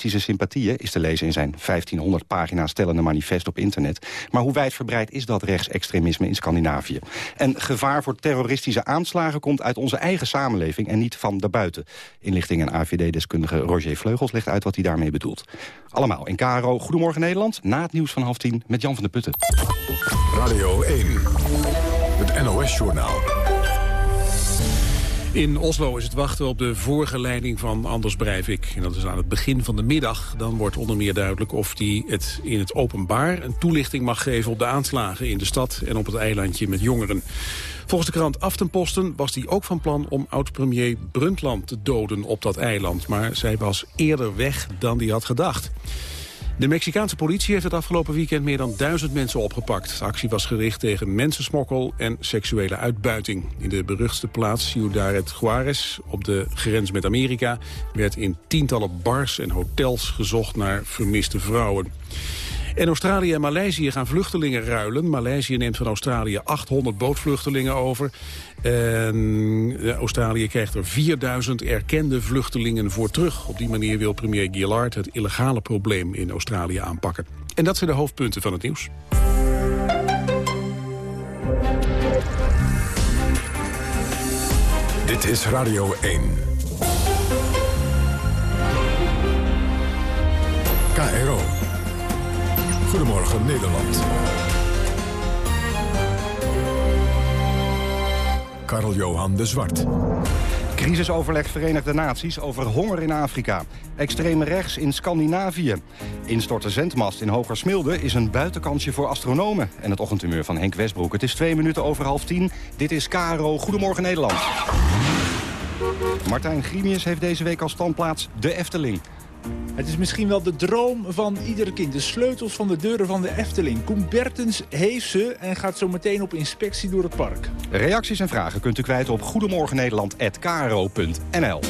rechtsextremistische sympathieën... is te lezen in zijn 1500 pagina's stellende manifest op internet. Maar hoe wijdverbreid is dat rechtsextremisme in Scandinavië? En gevaar voor terroristische aanslagen komt uit onze eigen samenleving... en niet van daarbuiten. Inlichting en AVD-deskundige Roger Vleugels legt uit wat hij daarmee bedoelt. Allemaal in KRO Goedemorgen Nederland, na het nieuws van half tien... met Jan van der Putten. Radio 1, het NOS-journaal. In Oslo is het wachten op de voorgeleiding van Anders Breivik. En dat is aan het begin van de middag. Dan wordt onder meer duidelijk of hij het in het openbaar... een toelichting mag geven op de aanslagen in de stad... en op het eilandje met jongeren. Volgens de krant Aftenposten was hij ook van plan om oud-premier Brundtland te doden op dat eiland. Maar zij was eerder weg dan hij had gedacht. De Mexicaanse politie heeft het afgelopen weekend meer dan duizend mensen opgepakt. De actie was gericht tegen mensensmokkel en seksuele uitbuiting. In de beruchtste plaats Ciudad Juarez, op de grens met Amerika... werd in tientallen bars en hotels gezocht naar vermiste vrouwen. En Australië en Maleisië gaan vluchtelingen ruilen. Maleisië neemt van Australië 800 bootvluchtelingen over. En eh, Australië krijgt er 4000 erkende vluchtelingen voor terug. Op die manier wil premier Gillard het illegale probleem in Australië aanpakken. En dat zijn de hoofdpunten van het nieuws. Dit is Radio 1. KRO. Goedemorgen Nederland. Karel-Johan de Zwart. Crisisoverleg Verenigde Naties over honger in Afrika. Extreme rechts in Scandinavië. Instorten zendmast in Hogersmilde is een buitenkansje voor astronomen. En het ochtendhumeur van Henk Westbroek. Het is twee minuten over half tien. Dit is KRO Goedemorgen Nederland. Martijn Grimius heeft deze week als standplaats de Efteling. Het is misschien wel de droom van iedere kind. De sleutels van de deuren van de Efteling. Koen Bertens heeft ze en gaat zo meteen op inspectie door het park. Reacties en vragen kunt u kwijt op goedemorgennederland.kro.nl.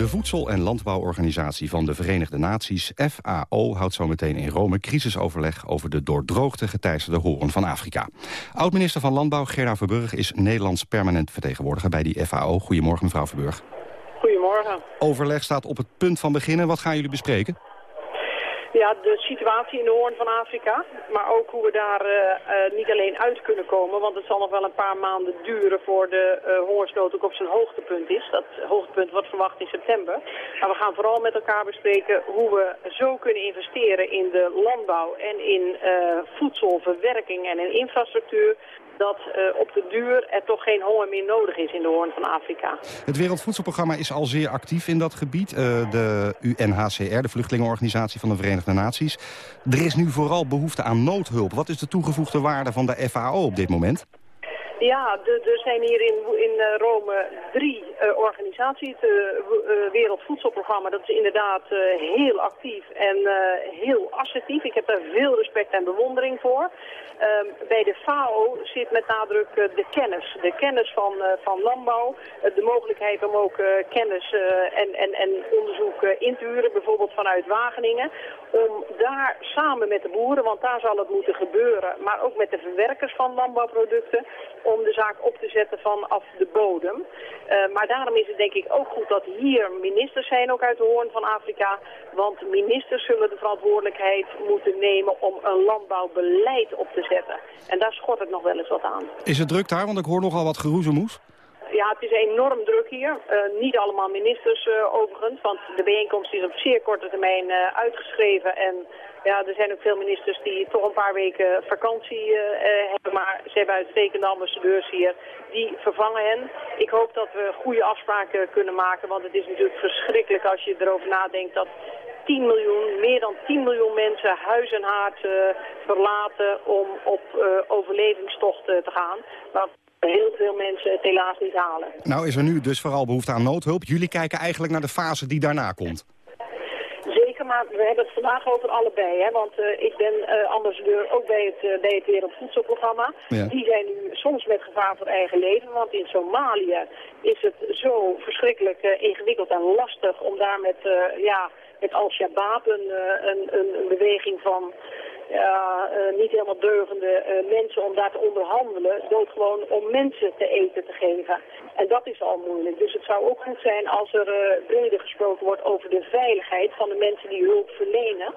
De Voedsel- en Landbouworganisatie van de Verenigde Naties, FAO, houdt zometeen in Rome crisisoverleg over de door droogte geteisterde horen van Afrika. Oud-minister van Landbouw Gerda Verburg is Nederlands permanent vertegenwoordiger bij die FAO. Goedemorgen mevrouw Verburg. Goedemorgen. Overleg staat op het punt van beginnen. Wat gaan jullie bespreken? Ja, de situatie in de Hoorn van Afrika. Maar ook hoe we daar uh, uh, niet alleen uit kunnen komen. Want het zal nog wel een paar maanden duren voor de uh, hongersnood ook op zijn hoogtepunt is. Dat hoogtepunt wordt verwacht in september. Maar we gaan vooral met elkaar bespreken hoe we zo kunnen investeren in de landbouw en in voedselverwerking en in infrastructuur dat uh, op de duur er toch geen honger meer nodig is in de Hoorn van Afrika. Het Wereldvoedselprogramma is al zeer actief in dat gebied. Uh, de UNHCR, de Vluchtelingenorganisatie van de Verenigde Naties. Er is nu vooral behoefte aan noodhulp. Wat is de toegevoegde waarde van de FAO op dit moment? Ja, er zijn hier in, in uh, Rome drie uh, organisaties. Het uh, Wereldvoedselprogramma, dat is inderdaad heel actief en heel assertief. Ik heb daar veel respect en bewondering voor. Um, bij de FAO zit met nadruk de kennis. De kennis van, van landbouw. de mogelijkheid om ook kennis en, en, en onderzoek in te huren, bijvoorbeeld vanuit Wageningen. Om daar samen met de boeren, want daar zal het moeten gebeuren, maar ook met de verwerkers van landbouwproducten om de zaak op te zetten vanaf de bodem. Uh, maar daarom is het denk ik ook goed dat hier ministers zijn, ook uit de hoorn van Afrika. Want ministers zullen de verantwoordelijkheid moeten nemen om een landbouwbeleid op te zetten. En daar schort het nog wel eens wat aan. Is het druk daar? Want ik hoor nogal wat geroezemoes. Ja, het is enorm druk hier. Eh, niet allemaal ministers uh, overigens, want de bijeenkomst is op zeer korte termijn uh, uitgeschreven. En ja, er zijn ook veel ministers die toch een paar weken vakantie hebben. Maar ze hebben uitstekende ambassadeurs hier. Die vervangen hen. Ik hoop dat we goede afspraken kunnen maken. Want het is natuurlijk verschrikkelijk als je erover nadenkt dat 10 miljoen, meer dan 10 miljoen mensen huis en haard verlaten om op overlevingstocht te gaan. Maar heel veel mensen het helaas niet halen. Nou is er nu dus vooral behoefte aan noodhulp. Jullie kijken eigenlijk naar de fase die daarna komt. Zeker, maar we hebben het vandaag over allebei. Hè? Want uh, ik ben uh, ambassadeur ook bij het, uh, bij het Wereldvoedselprogramma. Ja. Die zijn nu soms met gevaar voor eigen leven. Want in Somalië is het zo verschrikkelijk ingewikkeld en lastig om daar met, ja, met Al-Shabaab een, een, een beweging van niet helemaal deugende uh, mensen om daar te onderhandelen. Doodgewoon om mensen te eten te geven. En dat is al moeilijk. Dus het zou ook goed zijn als er uh, breder gesproken wordt over de veiligheid van de mensen die hulp verlenen.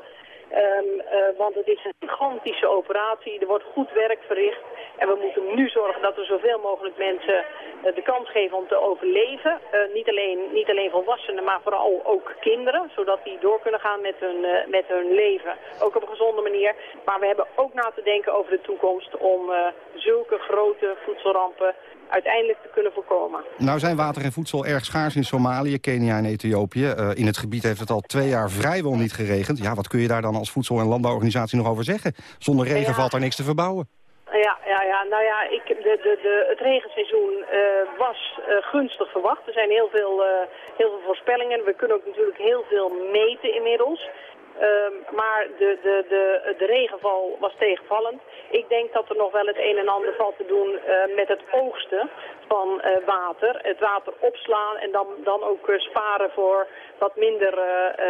Um, want het is een gigantische operatie. Er wordt goed werk verricht. En we moeten nu zorgen dat we zoveel mogelijk mensen uh, de kans geven om te overleven. Uh, niet, alleen, niet alleen volwassenen, maar vooral ook kinderen. Zodat die door kunnen gaan met hun, met hun leven. Ook op een gezonde manier. Maar we hebben ook na te denken over de toekomst om zulke grote voedselrampen uiteindelijk te kunnen voorkomen. Nou zijn water en voedsel erg schaars in Somalië, Kenia en Ethiopië. Uh, in het gebied heeft het al twee jaar vrijwel niet geregend. Ja, wat kun je daar dan als voedsel- en landbouworganisatie nog over zeggen? Zonder regen ja. valt er niks te verbouwen. Ja, ja, ja, nou ja, ik, de, de, de, het regenseizoen uh, was uh, gunstig verwacht. Er zijn heel veel, heel veel voorspellingen. We kunnen ook natuurlijk heel veel meten inmiddels. Um, maar de, de, de, de regenval was tegenvallend. Ik denk dat er nog wel het een en ander valt te doen uh, met het oogsten van uh, water. Het water opslaan en dan, dan ook uh, sparen voor wat minder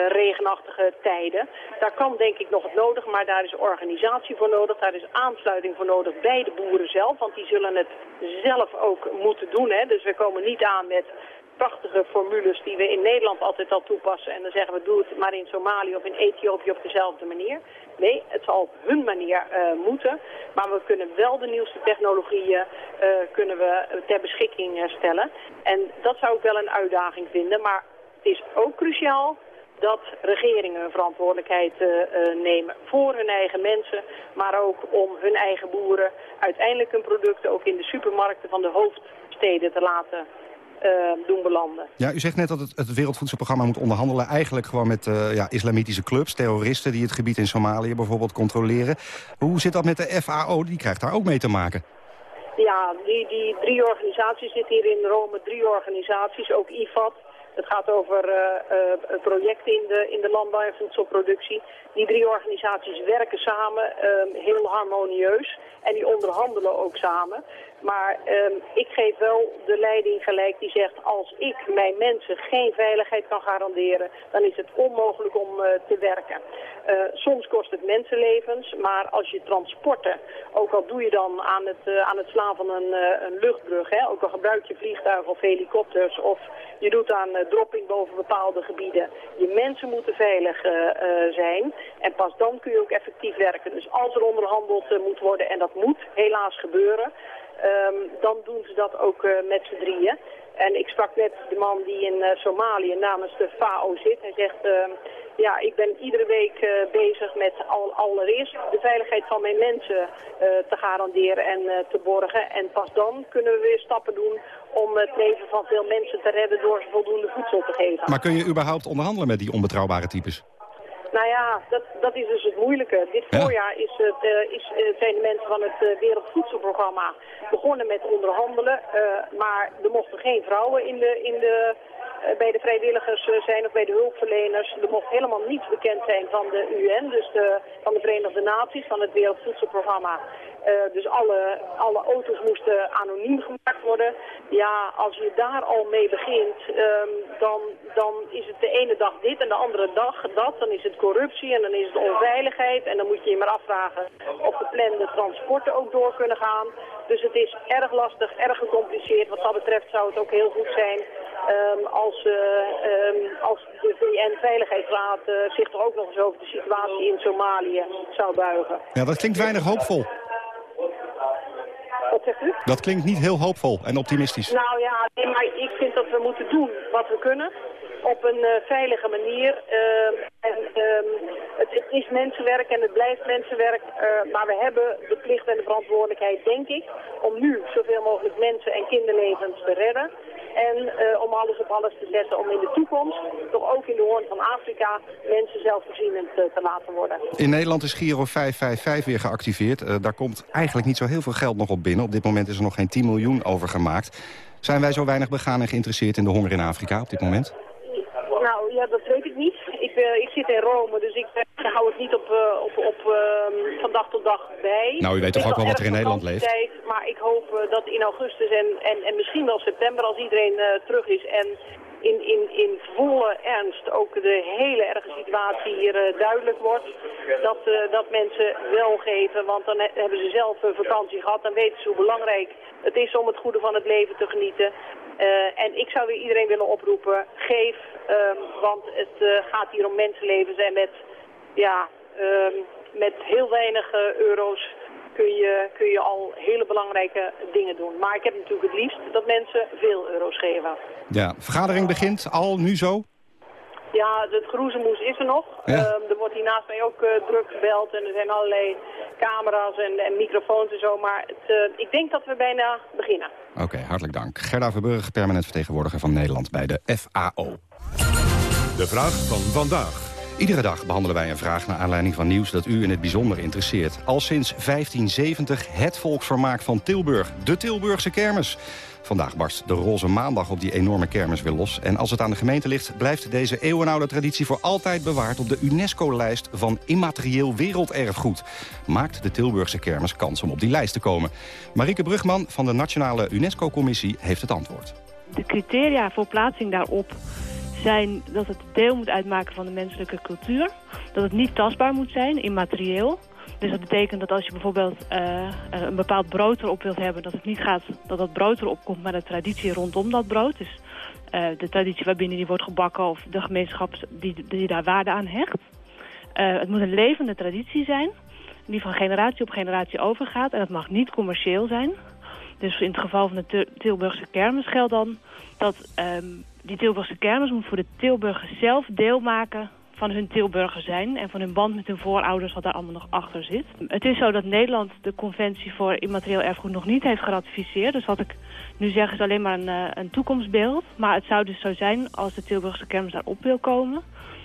regenachtige tijden. Daar kan denk ik nog het nodig, maar daar is organisatie voor nodig. Daar is aansluiting voor nodig bij de boeren zelf. Want die zullen het zelf ook moeten doen. Hè. Dus we komen niet aan met prachtige formules die we in Nederland altijd al toepassen. En dan zeggen we doe het maar in Somalië of in Ethiopië op dezelfde manier. Nee, het zal op hun manier uh, moeten. Maar we kunnen wel de nieuwste technologieën uh, kunnen we ter beschikking stellen. En dat zou ik wel een uitdaging vinden. Maar het is ook cruciaal dat regeringen hun verantwoordelijkheid nemen voor hun eigen mensen, maar ook om hun eigen boeren uiteindelijk hun producten ook in de supermarkten van de hoofdsteden te laten doen belanden. Ja, u zegt net dat het, het Wereldvoedselprogramma moet onderhandelen... eigenlijk gewoon met uh, ja, islamitische clubs, terroristen... die het gebied in Somalië bijvoorbeeld controleren. Hoe zit dat met de FAO? Die krijgt daar ook mee te maken. Ja, die, die drie organisaties zitten hier in Rome, drie organisaties, ook IFAD... Het gaat over uh, uh, projecten in de, in de landbouw en voedselproductie. Die drie organisaties werken samen, um, heel harmonieus. En die onderhandelen ook samen. Maar um, ik geef wel de leiding gelijk die zegt... als ik mijn mensen geen veiligheid kan garanderen... dan is het onmogelijk om uh, te werken. Uh, soms kost het mensenlevens, maar als je transporten... ook al doe je dan aan het, uh, aan het slaan van een, een luchtbrug... Hè, ook al gebruik je vliegtuigen of helikopters... of je doet aan dropping boven bepaalde gebieden... je mensen moeten veilig zijn... en pas dan kun je ook effectief werken. Dus als er onderhandeld moet worden, en dat moet helaas gebeuren... Um, dan doen ze dat ook uh, met z'n drieën. En ik sprak net de man die in uh, Somalië namens de FAO zit. Hij zegt, uh, ja, ik ben iedere week uh, bezig met al, allereerst de veiligheid van mijn mensen te garanderen en te borgen. En pas dan kunnen we weer stappen doen om het leven van veel mensen te redden door ze voldoende voedsel te geven. Maar kun je überhaupt onderhandelen met die onbetrouwbare types? Nou ja, dat, dat is dus het moeilijke. Dit voorjaar is het, uh, is, uh, zijn de mensen van het uh, Wereldvoedselprogramma begonnen met onderhandelen. maar er mochten geen vrouwen in de, in de, bij de vrijwilligers zijn of bij de hulpverleners. Er mocht helemaal niets bekend zijn van de UN, dus de, van de Verenigde Naties, van het Wereldvoedselprogramma. Uh, dus alle, alle auto's moesten anoniem gemaakt worden. Ja, als je daar al mee begint, um, dan, dan is het de ene dag dit en de andere dag dat. Dan is het corruptie en dan is het onveiligheid. En dan moet je je maar afvragen of de plande transporten ook door kunnen gaan. Dus het is erg lastig, erg gecompliceerd. Wat dat betreft zou het ook heel goed zijn um, als, uh, um, als de VN-veiligheidsraad uh, zich toch ook nog eens over de situatie in Somalië zou buigen. Ja, dat klinkt weinig hoopvol. Op zegt u? Dat klinkt niet heel hoopvol en optimistisch. Nou ja, nee, maar ik vind dat we moeten doen wat we kunnen op een eh, veilige manier. Uh, en, ehm, het, is mensenwerk en het blijft mensenwerk, uh, maar we hebben de plicht en de verantwoordelijkheid, denk ik, om nu zoveel mogelijk mensen en kinderlevens te redden. En uh, om alles op alles te zetten om in de toekomst, toch ook in de hoorn van Afrika, mensen zelfvoorzienend te laten worden. In Nederland is Giro 555 weer geactiveerd. Daar komt eigenlijk niet zo heel veel geld nog op binnen. Op dit moment is er nog geen 10 miljoen over gemaakt. Zijn wij zo weinig begaan en geïnteresseerd in de honger in Afrika op dit moment? Nou, ja, dat weet ik niet. Ik, uh, ik zit in Rome, dus ik uh, hou het niet op, uh, op, op uh, van dag tot dag bij. Nou, u weet toch ook wel wat er in Nederland leeft? Tijd, maar ik hoop dat in augustus en, en, en misschien wel september, als iedereen terug is... en in, in, in volle ernst ook de hele erge situatie hier duidelijk wordt... Dat, dat mensen wel geven, want dan hebben ze zelf vakantie gehad... dan weten ze hoe belangrijk het is om het goede van het leven te genieten... Uh, en ik zou weer iedereen willen oproepen, geef, um, want het uh, gaat hier om mensenlevens en met, ja, um, met heel weinig uh, euro's kun je, kun je al hele belangrijke dingen doen. Maar ik heb natuurlijk het liefst dat mensen veel euro's geven. Ja, vergadering begint al nu zo? Ja, het groezemoes is er nog. Ja. Um, er wordt hier naast mij ook uh, druk gebeld en er zijn allerlei camera's en, en microfoons en zo. Maar het, uh, ik denk dat we bijna beginnen. Oké, okay, hartelijk dank. Gerda Verburg, permanent vertegenwoordiger van Nederland bij de FAO. De vraag van vandaag. Iedere dag behandelen wij een vraag naar aanleiding van nieuws dat u in het bijzonder interesseert. Al sinds 1570 het volksvermaak van Tilburg, de Tilburgse kermis. Vandaag barst de roze maandag op die enorme kermis weer los. En als het aan de gemeente ligt, blijft deze eeuwenoude traditie voor altijd bewaard op de UNESCO-lijst van immaterieel werelderfgoed. Maakt de Tilburgse kermis kans om op die lijst te komen? Marieke Brugman van de Nationale UNESCO-commissie heeft het antwoord. De criteria voor plaatsing daarop zijn dat het deel moet uitmaken van de menselijke cultuur. Dat het niet tastbaar moet zijn, immaterieel. Dus dat betekent dat als je bijvoorbeeld uh, een bepaald brood erop wilt hebben... dat het niet gaat dat dat brood erop komt, maar de traditie rondom dat brood. Dus uh, de traditie waarbinnen die wordt gebakken of de gemeenschap die, die daar waarde aan hecht. Het moet een levende traditie zijn die van generatie op generatie overgaat. En het mag niet commercieel zijn. Dus in het geval van de Tilburgse kermis geldt dan dat um, die Tilburgse kermis moet voor de Tilburgers zelf deel maken van hun Tilburger zijn en van hun band met hun voorouders wat daar allemaal nog achter zit. Het is zo dat Nederland de conventie voor immaterieel erfgoed nog niet heeft geratificeerd. Dus wat ik nu zeg is alleen maar een, uh, een toekomstbeeld. Maar het zou dus zo zijn als de Tilburgse kermis daarop wil komen.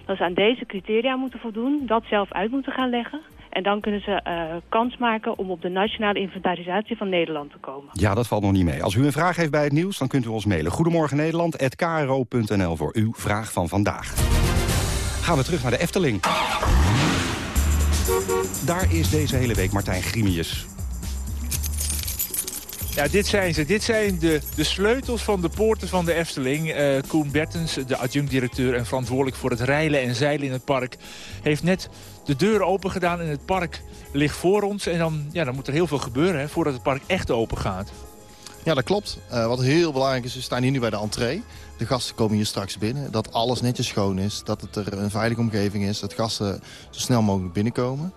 Dat ze aan deze criteria moeten voldoen, dat zelf uit moeten gaan leggen. En dan kunnen ze uh, kans maken om op de nationale inventarisatie van Nederland te komen. Ja, dat valt nog niet mee. Als u een vraag heeft bij het nieuws, dan kunt u ons mailen. Goedemorgen Nederland@kro.nl voor uw vraag van vandaag. Gaan we terug naar de Efteling. Daar is deze hele week Martijn Grimius. Ja, dit zijn ze. Dit zijn de, de sleutels van de poorten van de Efteling. Uh, Koen Bertens, de adjunct-directeur en verantwoordelijk voor het reilen en zeilen in het park... heeft net de deur open gedaan en het park ligt voor ons. En dan, ja, dan moet er heel veel gebeuren hè, voordat het park echt open gaat. Ja, dat klopt. Uh, wat heel belangrijk is, we staan hier nu bij de entree. De gasten komen hier straks binnen. Dat alles netjes schoon is. Dat het er een veilige omgeving is. Dat gasten zo snel mogelijk binnenkomen.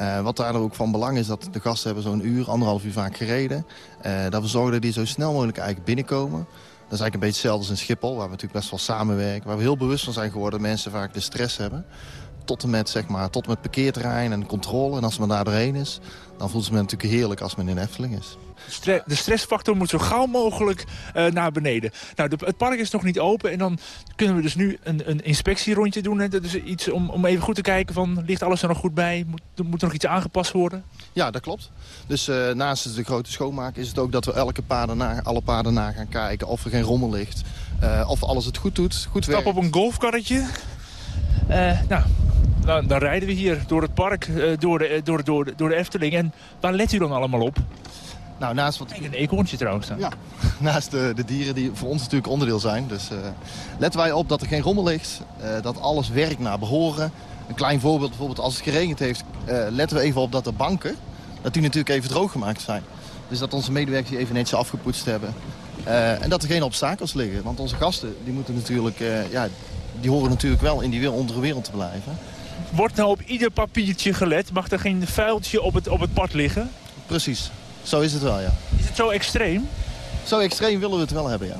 Uh, wat daar ook van belang is, dat de gasten hebben zo'n uur, anderhalf uur vaak gereden. Uh, dat we zorgen dat die zo snel mogelijk eigenlijk binnenkomen. Dat is eigenlijk een beetje hetzelfde als in Schiphol, waar we natuurlijk best wel samenwerken. Waar we heel bewust van zijn geworden dat mensen vaak de stress hebben. Tot en met, zeg maar, tot en met parkeerterrein en controle. En als men daar doorheen is, dan voelt men natuurlijk heerlijk als men in Efteling is. De stressfactor moet zo gauw mogelijk uh, naar beneden. Nou, de, het park is nog niet open en dan kunnen we dus nu een, een inspectierondje doen. Hè? Dat is iets om, om even goed te kijken van, ligt alles er nog goed bij? Moet, moet er nog iets aangepast worden? Ja, dat klopt. Dus uh, naast de grote schoonmaak is het ook dat we elke paarden na, alle paarden na gaan kijken of er geen rommel ligt. Uh, of alles het goed doet, goed Stap werkt. op een golfkarretje. Nou, dan, dan, rijden we hier door het park, door de, door, door, door de Efteling. En waar let u dan allemaal op? Nou, naast wat... een eekhoorntje trouwens dan. Ja, *laughs* naast de, de, dieren die voor ons natuurlijk onderdeel zijn. Dus uh, letten wij op dat er geen rommel ligt. Uh, dat alles werkt naar behoren. Een klein voorbeeld, bijvoorbeeld als het geregend heeft... Uh, letten we even op dat de banken, dat die natuurlijk even droog gemaakt zijn. Dus dat onze medewerkers die even netjes afgepoetst hebben. en dat er geen obstakels liggen. Want onze gasten, die moeten natuurlijk... ja, die horen natuurlijk wel in die onder wereld te blijven. Wordt nou op ieder papiertje gelet? Mag er geen vuiltje op het, op het pad liggen? Precies. Zo is het wel, ja. Is het zo extreem? Zo extreem willen we het wel hebben, ja.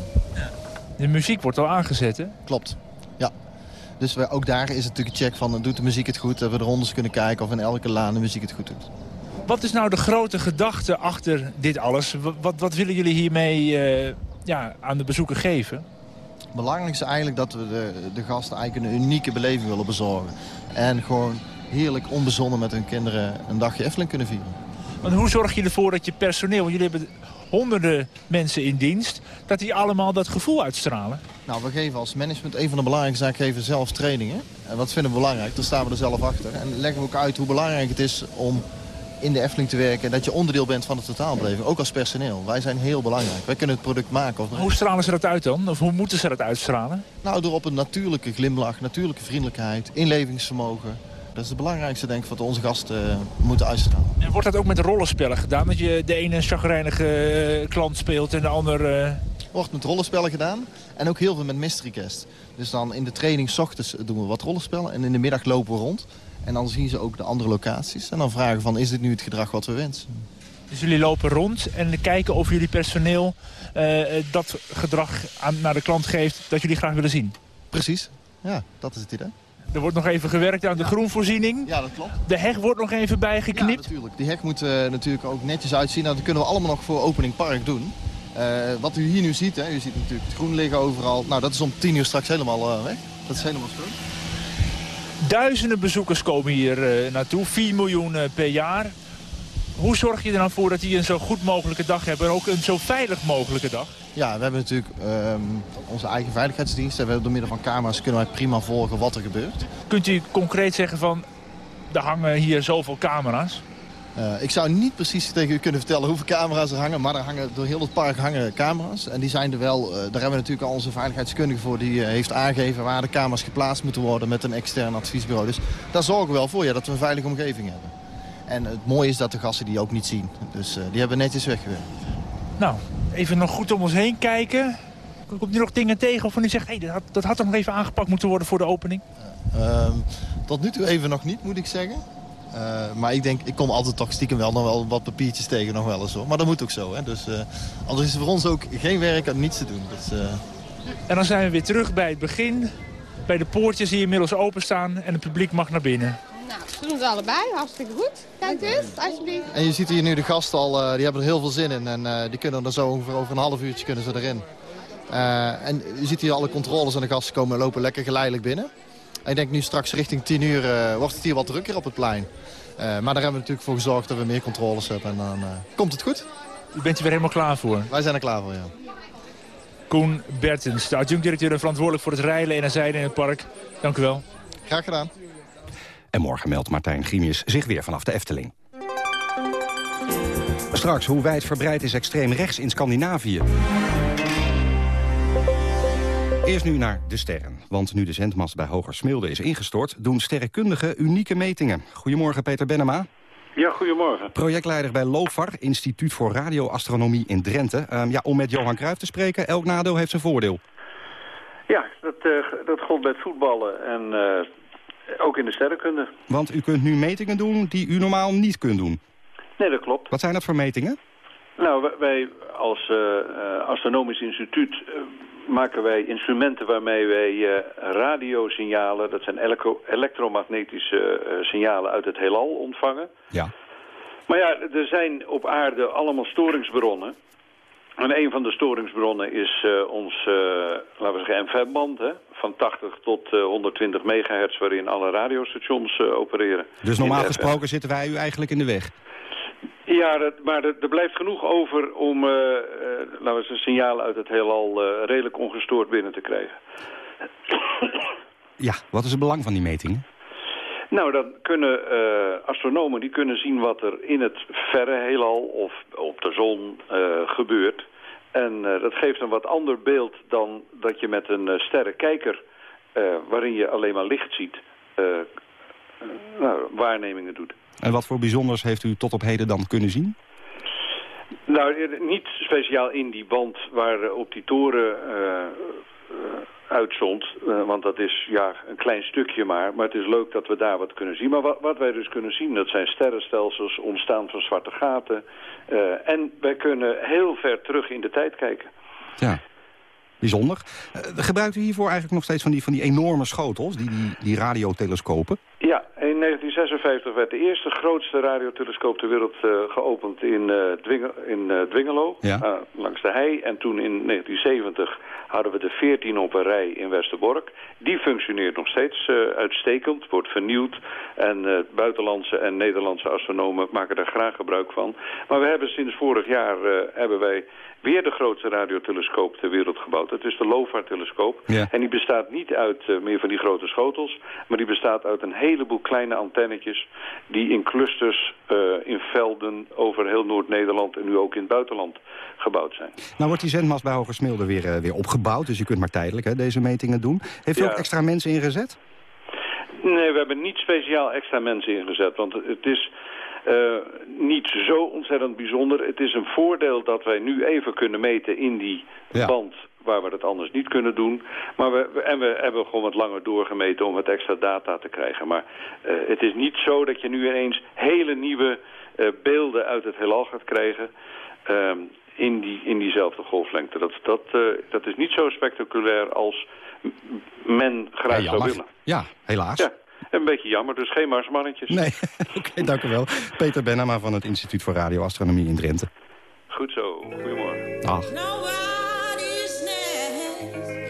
De muziek wordt al aangezet, hè? Klopt, ja. Dus we, ook daar is het natuurlijk een check van, doet de muziek het goed? Dat we de rondes kunnen kijken of in elke laan de muziek het goed doet. Wat is nou de grote gedachte achter dit alles? Wat, wat, wat willen jullie hiermee eh, ja, aan de bezoeker geven? Het belangrijkste is eigenlijk dat we de, de gasten eigenlijk een unieke beleving willen bezorgen. En gewoon heerlijk onbezonnen met hun kinderen een dagje Efteling kunnen vieren. Want hoe zorg je ervoor dat je personeel, want jullie hebben honderden mensen in dienst, dat die allemaal dat gevoel uitstralen? Nou, we geven als management een van de belangrijke zaken geven zelf trainingen. En wat vinden we belangrijk? Daar staan we er zelf achter. En leggen we ook uit hoe belangrijk het is om in de Efteling te werken... en dat je onderdeel bent van de totaalbeleving, ook als personeel. Wij zijn heel belangrijk. Wij kunnen het product maken. Of... Hoe stralen ze dat uit dan? Of hoe moeten ze dat uitstralen? Nou, door op een natuurlijke glimlach, natuurlijke vriendelijkheid, inlevingsvermogen... Dat is het belangrijkste, denk ik, wat onze gasten uh, moeten uitstralen. En wordt dat ook met rollenspellen gedaan? Dat je de ene chagrijnige uh, klant speelt en de ander... Wordt met rollenspellen gedaan. En ook heel veel met mystery guest. Dus dan in de training s ochtends doen we wat rollenspellen. En in de middag lopen we rond. En dan zien ze ook de andere locaties. En dan vragen van, is dit nu het gedrag wat we wensen? Dus jullie lopen rond en kijken of jullie personeel uh, dat gedrag aan, naar de klant geeft dat jullie graag willen zien? Precies, ja, dat is het idee. Er wordt nog even gewerkt aan de groenvoorziening. Ja, dat klopt. De heg wordt nog even bijgeknipt. Ja, natuurlijk. Die heg moet uh, natuurlijk ook netjes uitzien. Nou, dat kunnen we allemaal nog voor opening park doen. Uh, wat u hier nu ziet, hè, u ziet natuurlijk het groen liggen overal. Nou, dat is om tien uur straks helemaal uh, weg. Dat is helemaal schoon. Duizenden bezoekers komen hier naartoe. 4 miljoen per jaar. Hoe zorg je er dan voor dat die een zo goed mogelijke dag hebben... en ook een zo veilig mogelijke dag? Ja, we hebben natuurlijk um, onze eigen veiligheidsdienst. En we door middel van camera's kunnen wij prima volgen wat er gebeurt. Kunt u concreet zeggen van, er hangen hier zoveel camera's? Uh, ik zou niet precies tegen u kunnen vertellen hoeveel camera's er hangen. Maar er hangen door heel het park hangen camera's. En die zijn er wel, uh, daar hebben we natuurlijk al onze veiligheidskundige voor. Die uh, heeft aangegeven waar de camera's geplaatst moeten worden met een extern adviesbureau. Dus daar zorgen we wel voor ja, dat we een veilige omgeving hebben. En het mooie is dat de gasten die ook niet zien. Dus die hebben netjes weggewerkt. Nou, even nog goed om ons heen kijken. Komt u nog dingen tegen of u zegt, hey, dat, had, dat had toch nog even aangepakt moeten worden voor de opening? Uh, tot nu toe even nog niet, moet ik zeggen. Uh, maar ik denk, ik kom altijd toch stiekem wel nog wel wat papiertjes tegen nog wel eens hoor. Maar dat moet ook zo. Hè? Dus uh, anders is er voor ons ook geen werk en niets te doen. Dus, en dan zijn we weer terug bij het begin. Bij de poortjes die inmiddels openstaan en het publiek mag naar binnen. Nou, ze doen ze allebei. Hartstikke goed. Kijk eens, alsjeblieft. En je ziet hier nu de gasten al, uh, die hebben er heel veel zin in. En uh, die kunnen er zo ongeveer over een half uurtje kunnen ze erin. Uh, en je ziet hier alle controles en de gasten komen lopen lekker geleidelijk binnen. En ik denk nu straks richting 10 uur wordt het hier wat drukker op het plein. maar daar hebben we natuurlijk voor gezorgd dat we meer controles hebben. En dan komt het goed. U bent er weer helemaal klaar voor? Wij zijn er klaar voor, ja. Koen Bertens, de adjunct-directeur en verantwoordelijk voor het rijden en het zijden in het park. Dank u wel. Graag gedaan. En morgen meldt Martijn Grimius zich weer vanaf de Efteling. Straks, hoe wijdverbreid is extreem rechts in Scandinavië? Eerst nu naar de sterren. Want nu de zendmast bij Hoger Smilde is ingestort... doen sterrenkundigen unieke metingen. Goedemorgen, Peter Benema. Ja, goedemorgen. Projectleider bij LOFAR, Instituut voor Radioastronomie in Drenthe. Um, ja, om met Johan Cruijff te spreken, elk nadeel heeft zijn voordeel. Ja, dat, uh, dat gold bij het voetballen en uh, ook in de sterrenkunde. Want u kunt nu metingen doen die u normaal niet kunt doen. Nee, dat klopt. Wat zijn dat voor metingen? Nou, wij als uh, astronomisch instituut maken wij instrumenten waarmee wij uh, radiosignalen, dat zijn elektro elektromagnetische signalen uit het heelal ontvangen. Ja. Maar ja, er zijn op aarde allemaal storingsbronnen. En een van de storingsbronnen is uh, ons, laten we zeggen, MFM-band, van 80 tot uh, 120 megahertz, waarin alle radiostations opereren. Dus normaal gesproken zitten wij u eigenlijk in de weg? Ja, dat, maar er, er, blijft genoeg over om, laten we zeggen, signalen uit het heelal redelijk ongestoord binnen te krijgen. Ja, wat is het belang van die metingen? Nou, dan kunnen uh, astronomen die kunnen zien wat er in het verre heelal of op de zon uh, gebeurt. En uh, dat geeft een wat ander beeld dan dat je met een sterrenkijker, waarin je alleen maar licht ziet, nou, waarnemingen doet. En wat voor bijzonders heeft u tot op heden dan kunnen zien? Nou, niet speciaal in die band waar op die toren uitzond. eh, want dat is ja, een klein stukje maar. Maar het is leuk dat we daar wat kunnen zien. Maar wat, wat wij dus kunnen zien, dat zijn sterrenstelsels, ontstaan van zwarte gaten. Eh, en wij kunnen heel ver terug in de tijd kijken. Ja. Bijzonder. Eh, gebruikt u hiervoor eigenlijk nog steeds van die, van die enorme schotels, die, die, die radiotelescopen? Ja, in 1956 werd de eerste grootste radiotelescoop ter wereld eh, geopend in, Dwinge- in eh, Dwingelo, Ja. langs de hei. En toen in 1970 hadden we de 14 op een rij in Westerbork. Die functioneert nog steeds uitstekend, wordt vernieuwd. En buitenlandse en Nederlandse astronomen maken daar graag gebruik van. Maar we hebben sinds vorig jaar hebben wij weer de grootste radiotelescoop ter wereld gebouwd. Het is de LOFAR-telescoop. Ja. En die bestaat niet uit meer van die grote schotels, maar die bestaat uit een heleboel kleine antennetjes die in clusters eh, in velden over heel Noord-Nederland en nu ook in het buitenland gebouwd zijn. Nou wordt die zendmast bij Hogesmilde weer, eh, weer opgebouwd, dus je kunt maar tijdelijk hè, deze metingen doen. Heeft u Ja. ook extra mensen ingezet? Nee, we hebben niet speciaal extra mensen ingezet, want het is eh, niet zo ontzettend bijzonder. Het is een voordeel dat wij nu even kunnen meten in die Ja. band waar we dat anders niet kunnen doen. Maar we, we- en we hebben gewoon wat langer doorgemeten om wat extra data te krijgen. Maar eh, het is niet zo dat je nu ineens hele nieuwe eh, beelden uit het heelal gaat krijgen... ehm, in, die, in diezelfde golflengte. Dat, dat, eh, dat is niet zo spectaculair als men graag Ja, zou willen. Ja, helaas. Ja, een beetje jammer. Dus geen marsmannetjes. Nee, *laughs* oké, dank u wel. Peter Benama van het Instituut voor Radioastronomie in Drenthe. Goed zo. Goedemorgen. Dag. In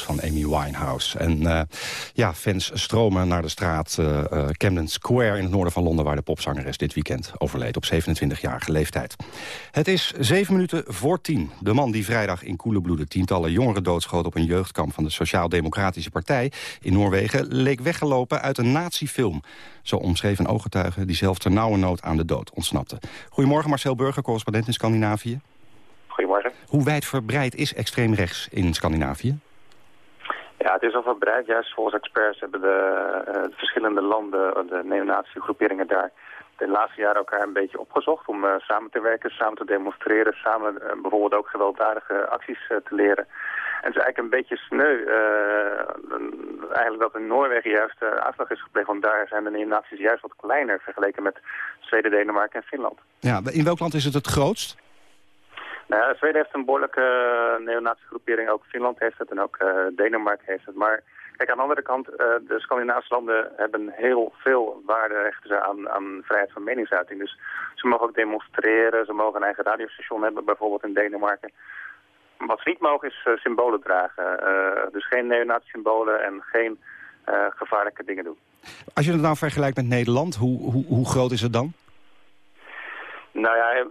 Van Amy Winehouse. En eh, ja, fans stromen naar de straat eh, eh, Camden Square in het noorden van Londen... waar de popzangeres dit weekend overleed op 27-jarige leeftijd. Het is zeven minuten voor tien. De man die vrijdag in koele bloeden tientallen jongeren doodschoot... op een jeugdkamp van de Sociaal-Democratische Partij in Noorwegen... leek weggelopen uit een natiefilm. Zo omschreef een ooggetuige die zelf ternauwernood aan de dood ontsnapte. Goedemorgen Marcel Burger, correspondent in Scandinavië. Goedemorgen. Hoe wijdverbreid is extreem rechts in Scandinavië? Ja, het is al verbreid. Juist volgens experts hebben de, eh, de verschillende landen, de neonatische groeperingen daar de laatste jaren elkaar een beetje opgezocht om eh, samen te werken, samen te demonstreren, samen eh, bijvoorbeeld ook gewelddadige acties eh, te leren. En het is eigenlijk een beetje sneu eigenlijk dat in Noorwegen juist uitslag is gepleegd. Want daar zijn de neonazies juist wat kleiner vergeleken met Zweden, Denemarken en Finland. Ja, in welk land is het het grootst? Nou Zweden heeft een behoorlijke uh, neonaziegroepering. Ook Finland heeft het en ook Denemarken heeft het. Maar kijk, aan de andere kant, de Scandinavische landen hebben heel veel waarderechten aan, aan vrijheid van meningsuiting. Dus ze mogen ook demonstreren, ze mogen een eigen radiostation hebben, bijvoorbeeld in Denemarken. Wat ze niet mogen is symbolen dragen. Dus geen neonazi-symbolen en geen gevaarlijke dingen doen. Als je het nou vergelijkt met Nederland, hoe, hoe, hoe groot is het dan? Nou ja,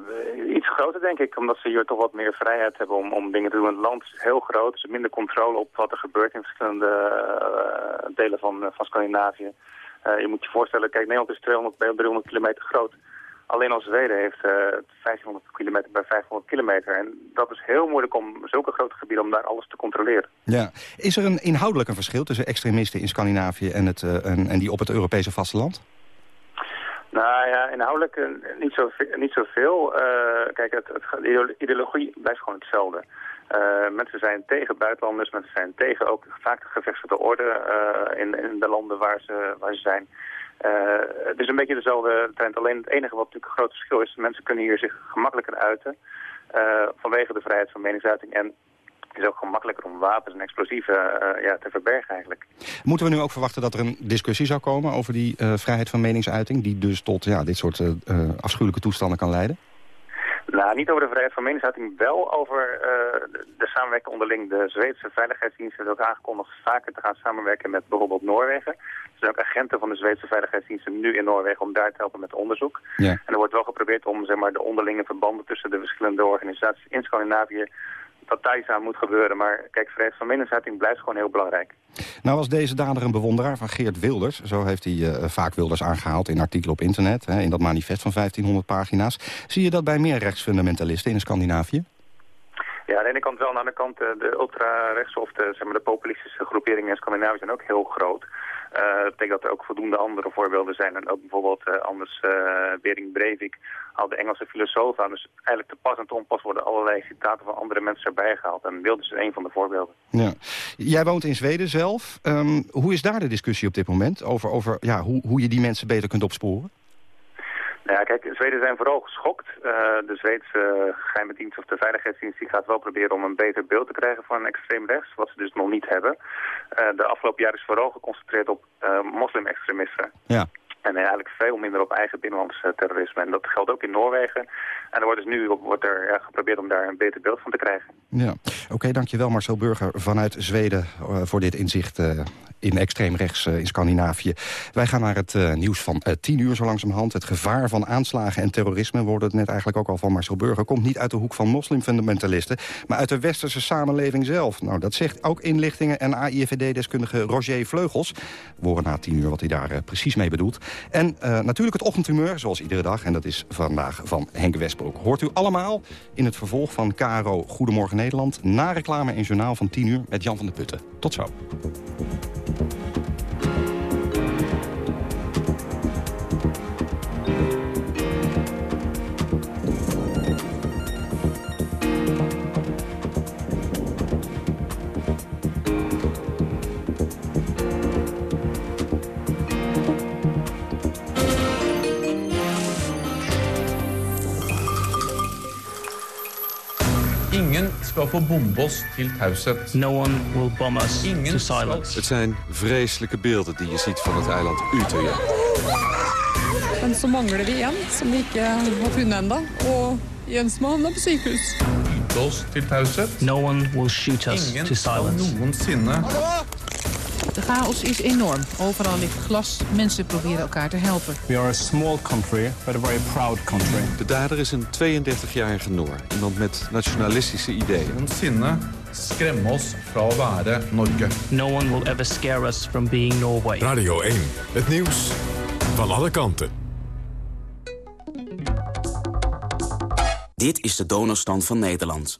iets groter denk ik, omdat ze hier toch wat meer vrijheid hebben om, om dingen te doen. Het land is heel groot, dus minder controle op wat er gebeurt in verschillende delen van, van Scandinavië. je moet je voorstellen, kijk, Nederland is 200 bij 300 kilometer groot. Alleen al Zweden heeft uh, 1500 kilometer bij 500 kilometer. En dat is heel moeilijk om zulke grote gebieden om daar alles te controleren. Ja. Is er een inhoudelijk een verschil tussen extremisten in Scandinavië en, het, en, die op het Europese vasteland? Nou ja, inhoudelijk uh, niet, zo, niet zoveel. Uh, kijk, het, het, de ideologie blijft gewoon hetzelfde. mensen zijn tegen buitenlanders, mensen zijn tegen ook vaak de gevestigde orde in, in de landen waar ze, waar ze zijn. Het is een beetje dezelfde trend. Alleen het enige wat natuurlijk een groot verschil is... mensen kunnen hier zich gemakkelijker uiten... Vanwege de vrijheid van meningsuiting. En het is ook gemakkelijker om wapens en explosieven uh, ja, te verbergen eigenlijk. Moeten we nu ook verwachten dat er een discussie zou komen... over die vrijheid van meningsuiting... die dus tot ja, dit soort afschuwelijke toestanden kan leiden? Nou, niet over de vrijheid van meningsuiting, wel over de, de samenwerking onderling. De Zweedse veiligheidsdienst heeft ook aangekondigd vaker te gaan samenwerken met bijvoorbeeld Noorwegen zijn ook agenten van de Zweedse veiligheidsdiensten nu in Noorwegen om daar te helpen met onderzoek. Ja. En er wordt wel geprobeerd om zeg maar, de onderlinge verbanden tussen de verschillende organisaties in Scandinavië dat thuis aan moet gebeuren. Maar kijk, vrijheid van meningsuiting blijft gewoon heel belangrijk. Nou was deze dader een bewonderaar van Geert Wilders. Zo heeft hij uh, vaak Wilders aangehaald in artikelen op internet. Hè, in dat manifest van 1500 pagina's. Zie je dat bij meer rechtsfundamentalisten in Scandinavië? Ja, aan de ene kant wel. Aan de andere kant uh, de ultra-rechts of de, zeg maar, de populistische groeperingen in Scandinavië zijn ook heel groot. Uh, dat betekent dat er ook voldoende andere voorbeelden zijn. En ook bijvoorbeeld uh, Anders uh, Bering Breivik, al de Engelse filosoof aan. Dus eigenlijk te pas en te onpas worden allerlei citaten van andere mensen erbij gehaald. En Wilders is een van de voorbeelden. Ja. Jij woont in Zweden zelf. Um, hoe is daar de discussie op dit moment over, over ja, hoe, hoe je die mensen beter kunt opsporen? Nou ja, kijk, Zweden zijn vooral geschokt. Uh, de Zweedse geheime dienst of de veiligheidsdienst die gaat wel proberen om een beter beeld te krijgen van extreem rechts, wat ze dus nog niet hebben. Uh, de afgelopen jaren is vooral geconcentreerd op uh, moslim-extremisten. Ja. En eigenlijk veel minder op eigen binnenlands terrorisme. En dat geldt ook in Noorwegen. En er wordt dus nu wordt er, ja, geprobeerd om daar een beter beeld van te krijgen. Ja, oké, dankjewel Marcel Burger vanuit Zweden uh, voor dit inzicht in extreem rechts in Scandinavië. Wij gaan naar het nieuws van tien uur zo langzamerhand. Het gevaar van aanslagen en terrorisme, wordt het net eigenlijk ook al van Marcel Burger... komt niet uit de hoek van moslimfundamentalisten, maar uit de westerse samenleving zelf. Nou, dat zegt ook inlichtingen en AIVD-deskundige Roger Vleugels. We horen na tien uur wat hij daar precies mee bedoelt. En natuurlijk het ochtendhumeur, zoals iedere dag. En dat is vandaag van Henk Westbroek. Hoort u allemaal in het vervolg van KRO Goedemorgen Nederland... na reclame en journaal van 10 uur met Jan van der Putten. Tot zo. Skal få bombe oss til taushet. No one will bomb us Ingen to silence. Het zijn vreselijke beelden die je ziet van het eiland Utøya. Men så mangler vi en som vi ikke har funnet ennå, og en som har havnet på sykehus. Yte oss til taushet. No one will shoot us Ingen to skal silence. noensinne De chaos is enorm. Overal ligt glas. Mensen proberen elkaar te helpen. We are a small country, but a very proud country. De dader is een 32-jarige Noor. Iemand met nationalistische ideeën. Noensinne skremme oss fra å være Norge. No one will ever scare us from being Norway. Radio 1, het nieuws van alle kanten. Dit is de donorstand van Nederland.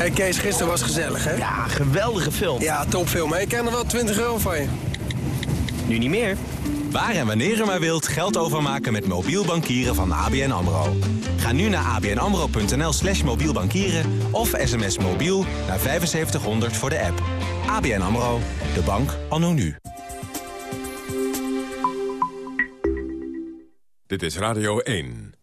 Hey Kees, gisteren was gezellig, hè? Ja, geweldige film. Ja, topfilm. hè? Ik ken er wel 20 euro van je. Nu niet meer. Waar en wanneer u maar wilt geld overmaken met mobiel bankieren van ABN AMRO. Ga nu naar abnamro.nl slash mobiel bankieren of sms mobiel naar 7500 voor de app. ABN AMRO, de bank anno nu. Dit is Radio 1.